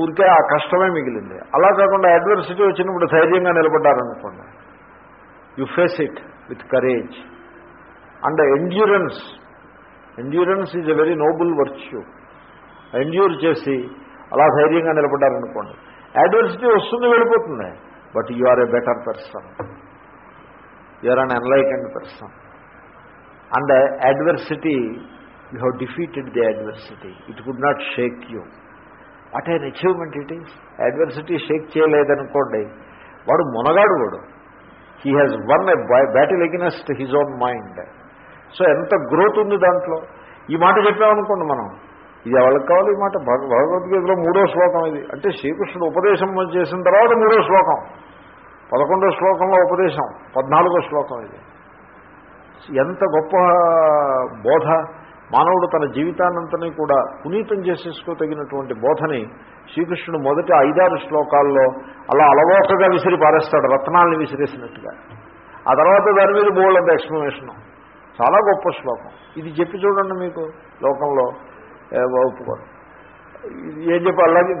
ఊరికే ఆ కష్టమే మిగిలింది. అలా కాకుండా అడ్వర్సిటీ వచ్చినప్పుడు ధైర్యంగా నిలబడ్డారనుకోండి. You face it with courage and endurance endurance is a very noble virtue endure చేసి అలా ధైర్యంగా నిలబడ్డారనుకోండి. అడ్వర్సిటీ వస్తుంది వెళ్ళిపోతుంది. But you are a better person you are an enlightened person and adversity you have defeated the adversity it could not shake you what an achievement it is adversity shake చేయలేదనుకోండి. వాడు మునగాడు వాడు. He has won a battle against his own mind so ఎంత growth ఉంది దాంట్లో? ఈ మాట చెప్పామనుకోండి మనం. ఇది ఎవరికి కావాలి మాట? భగవద్గీతలో మూడో శ్లోకం ఇది. అంటే శ్రీకృష్ణుడు ఉపదేశం చేసిన తర్వాత మూడో శ్లోకం. పదకొండో శ్లోకంలో ఉపదేశం. పద్నాలుగో శ్లోకం ఇది. ఎంత గొప్ప బోధ. మానవుడు తన జీవితాన్నంతని కూడా పునీతం చేసేసుకోదగినటువంటి బోధని శ్రీకృష్ణుడు మొదటి ఐదారు శ్లోకాల్లో అలా అలవోకగా విసిరి పారేస్తాడు రత్నాల్ని విసిరేసినట్టుగా. ఆ తర్వాత దాని మీద బోల్డ్ ఎక్స్ప్లెనేషన్. చాలా గొప్ప శ్లోకం. ఇది చెప్పి చూడండి మీకు లోకంలో. ఒప్పుకోరు ఏం చెప్పాలి? లక్కీ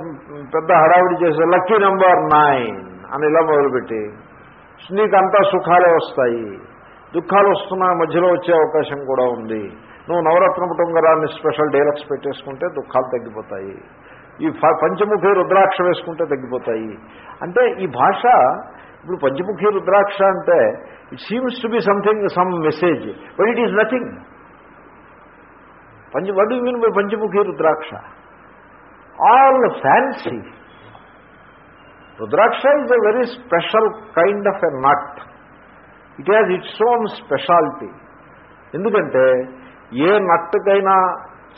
పెద్ద హడావిడి చేసే లక్కీ నెంబర్ నైన్ అని ఇలా మొదలుపెట్టి నీకంతా సుఖాలే వస్తాయి. దుఃఖాలు వస్తున్న మధ్యలో వచ్చే అవకాశం కూడా ఉంది. నువ్వు నవరత్న పుటంగరాన్ని స్పెషల్ డీలక్స్ పెట్టేసుకుంటే దుఃఖాలు తగ్గిపోతాయి. ఈ పంచముఖి రుద్రాక్ష వేసుకుంటే తగ్గిపోతాయి. అంటే ఈ భాష ఇప్పుడు పంచముఖి రుద్రాక్ష అంటే it seems to be something some message but it is nothing పంచ what you mean by panchamukhi rudraksha? All fancy rudraksha is a very special kind of a nut it has its own speciality ఎందుకంటే ఏ నట్టుకైనా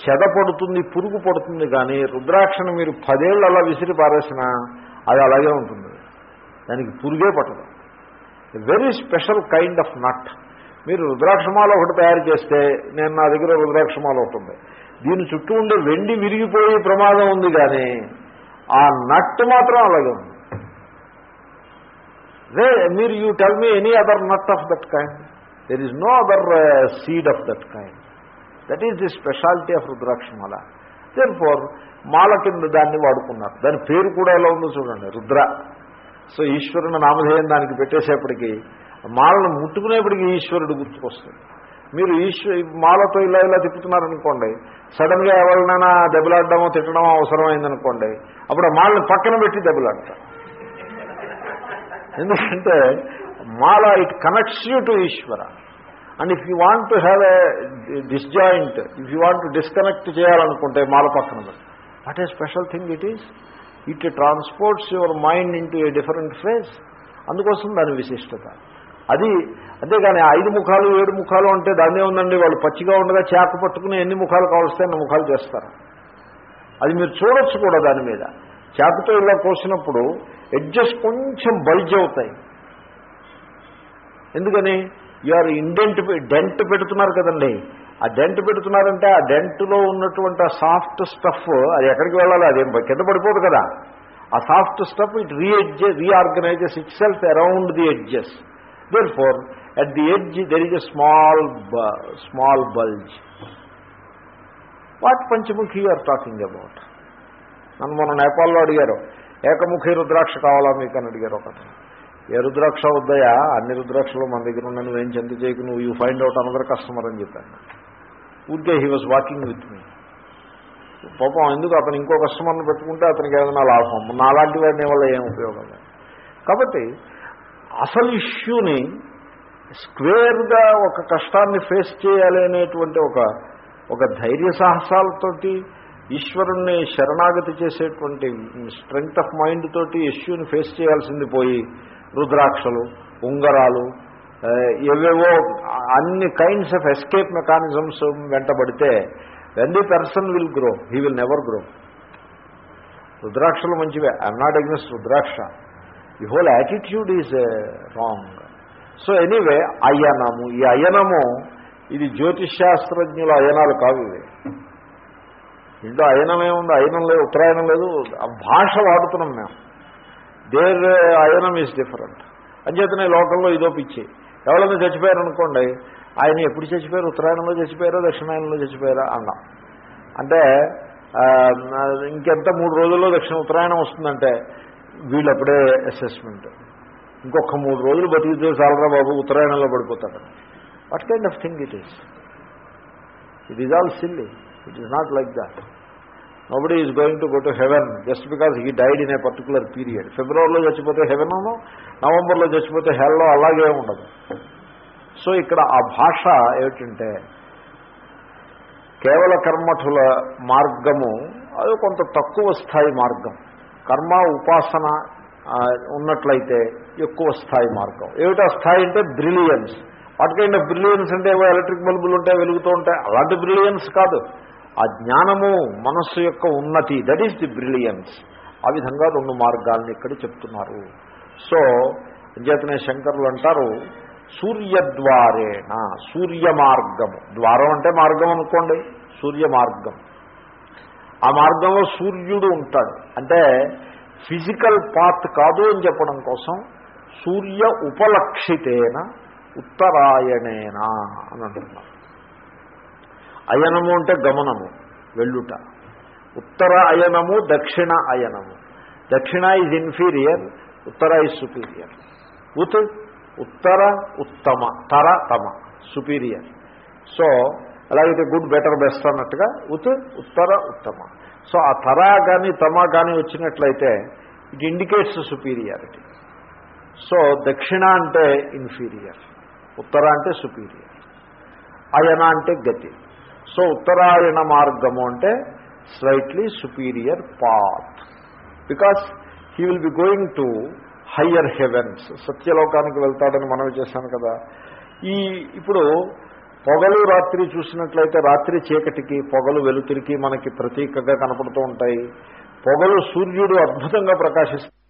చెద పడుతుంది పురుగు పడుతుంది కానీ రుద్రాక్షను మీరు పదేళ్ళు అలా విసిరి పారేసినా అది అలాగే ఉంటుంది. దానికి పురుగే పట్టదు. Very special kind of nut మీరు రుద్రాక్షమాల ఒకటి తయారు చేస్తే నేను నా దగ్గర రుద్రాక్షమాల ఒకటి ఉంది. దీని చుట్టూ ఉండే వెండి విరిగిపోయే ప్రమాదం ఉంది కానీ ఆ నట్ మాత్రం అలాగే ఉంది. రే మీరు you tell me any other nut of that kind there is no other seed of that kind that is the speciality of రుద్రాక్షమాల. Then for మాల కింద దాన్ని వాడుకున్నారు. దాని పేరు కూడా ఎలా ఉందో చూడండి. రుద్ర. సో ఈశ్వరుని నామధేయం దానికి పెట్టేసేపటికి మాలను ముట్టుకునేప్పటికీ ఈశ్వరుడు గుర్తుకొస్తుంది మీరు ఈశ్వ మాలతో ఇలా ఇలా తిప్పుతున్నారనుకోండి సడన్గా ఎవరినైనా దెబ్బలాడడమో తిట్టడమో అవసరమైందనుకోండి అప్పుడు ఆ మాలను పక్కన పెట్టి దెబ్బలాడతారు. ఎందుకంటే మాల it connects you to Ishwara. And if you want to have a disjoint if you want disconnect చేయాలనుకుంటే మాల పక్కన పెట్టి what a special thing it is? It transports your mind into a different phase. అందుకోసం దాని విశిష్టత. అది అంతేగాని ఐదు ముఖాలు ఏడు ముఖాలు అంటే దాన్నే ఉందండి. వాళ్ళు పచ్చిగా ఉండగా చేక పట్టుకుని ఎన్ని ముఖాలు కావలిస్తే అన్ని ముఖాలు చేస్తారు. అది మీరు చూడొచ్చు కూడా దాని మీద. చేపతో ఇలా కోసినప్పుడు ఎడ్జెస్ కొంచెం బల్జ్ అవుతాయి. ఎందుకని? ఆర్ ఇండెంట్ డెంట్ పెడుతున్నారు కదండి. ఆ డెంట్ పెడుతున్నారంటే ఆ డెంట్లో ఉన్నటువంటి ఆ సాఫ్ట్ స్టఫ్ అది ఎక్కడికి వెళ్ళాలి అది కింద పడిపోదు కదా. ఆ soft stuff it రీఎడ్జె reorganizes itself around the edges. Therefore at the edge there is a small small bulge what Panchamukhi are talking about నన్ను మొన్న నేపాల్లో అడిగారు. ఏకముఖి రుద్రాక్ష కావాలా మీకు అని అడిగారు ఒకటి ఏ రుద్రాక్ష వద్దయా అన్ని రుద్రాక్షలు మన దగ్గర ఉన్న నువ్వేం చింత చేయకు నువ్వు you find out another customer అని చెప్పాను. ఊరికే he was walking with me పాపం ఎందుకు అతను ఇంకో కస్టమర్ని పెట్టుకుంటే అతనికి ఏదైనా లాభం? నాలాంటి వాడిని వల్ల ఏం ఉపయోగం లేదు. కాబట్టి అసలు ఇష్యూని స్క్వేర్గా ఒక కష్టాన్ని ఫేస్ చేయాలి అనేటువంటి ఒక ఒక ధైర్య సాహసాలతోటి ఈశ్వరుణ్ణి శరణాగతి చేసేటువంటి స్ట్రెంగ్త్ ఆఫ్ మైండ్ తోటి ఇష్యూని ఫేస్ చేయాల్సింది పోయి రుద్రాక్షలు ఉంగరాలు ఏవేవో అన్ని kinds of escape mechanisms వెంటబడితే when the person will grow he will never grow రుద్రాక్షలు మంచివే. I'm not against rudraksha. The whole attitude is wrong so anyway అయనము ఈ అయనము ఇది జ్యోతిష్ శాస్త్రజ్ఞుల అయనాలు కావు ఇవి. ఇంట్లో అయనం ఏముంది? అయనం లేదు ఉత్తరాయణం లేదు. ఆ భాష వాడుతున్నాం మేము. దేర్ అయనం ఈజ్ డిఫరెంట్ అంచేతనే లోకంలో ఇదో పిచ్చి. ఎవరైనా చచ్చిపోయారనుకోండి ఆయన ఎప్పుడు చచ్చిపోయారు? ఉత్తరాయణంలో చచ్చిపోయారో? దక్షిణాయనంలో చచ్చిపోయారా? అన్నాం. అంటే ఇంకెంత మూడు రోజుల్లో దక్షిణ ఉత్తరాయణం వస్తుందంటే వీళ్ళు అప్పుడే అసెస్మెంట్ ఇంకొక మూడు రోజులు బతికితే చాలరా బాబు ఉత్తరాయణంలో పడిపోతాడు. What kind of thing it is it is all silly it is not like that nobody is going to go to heaven just because he died in a particular period ఫిబ్రవరిలో చచ్చిపోతే హెవెన్ నవంబర్లో చచ్చిపోతే hello అలాగే ఉండదు. So ఇక్కడ ఆ భాష ఏమిటంటే కేవల కర్మఠుల మార్గము అది కొంత తక్కువ స్థాయి మార్గం. కర్మ ఉపాసన ఉన్నట్లయితే ఎక్కువ స్థాయి మార్గం. ఏమిటా స్థాయి అంటే బ్రిలియన్స్ వాట్ కైండ్ బ్రిలియన్స్ అంటే ఏవో ఎలక్ట్రిక్ బల్బులు ఉంటాయి వెలుగుతూ ఉంటాయి అలాంటి బ్రిలియన్స్ కాదు. ఆ జ్ఞానము మనస్సు యొక్క ఉన్నతి దట్ ఈస్ ది బ్రిలియన్స్ ఆ విధంగా రెండు మార్గాల్ని ఇక్కడ చెప్తున్నారు. సో అంచేతనే శంకరులు అంటారు సూర్యద్వారేణ సూర్య మార్గము ద్వారం అంటే మార్గం అనుకోండి సూర్య మార్గం ఆ మార్గంలో సూర్యుడు ఉంటాడు. అంటే ఫిజికల్ పాత్ కాదు అని చెప్పడం కోసం సూర్య ఉపలక్షితేన ఉత్తరాయణేనా అని అంటున్నారు. అయనము అంటే గమనము వెళ్ళుట. ఉత్తర అయనము దక్షిణ అయనము. దక్షిణ ఈజ్ ఇన్ఫీరియర్ ఉత్తర ఈజ్ సుపీరియర్ ఉత్ ఉత్తర ఉత్తమ తర తమ సుపీరియర్ సో అలాగైతే గుడ్ బెటర్ బెస్ట్ అన్నట్టుగా ఉత్ ఉత్తర ఉత్తమ. సో ఆ తరా కానీ తమ కానీ వచ్చినట్లయితే ఇట్ ఇండికేట్స్ సుపీరియారిటీ. సో దక్షిణ అంటే ఇన్ఫీరియర్ ఉత్తర అంటే సుపీరియర్ అయన అంటే గతి. సో ఉత్తరాయణ మార్గము అంటే slightly superior path because he will be going to higher heavens సత్యలోకానికి వెళ్తాడని మనవి చేశాను కదా. ఈ ఇప్పుడు పొగలు రాత్రి చూసినట్లయితే రాత్రి చీకటికి పొగలు వెలుతురికి మనకి ప్రతీకగా కనపడుతూ ఉంటాయి. పొగలు సూర్యుడు అద్భుతంగా ప్రకాశిస్తాడు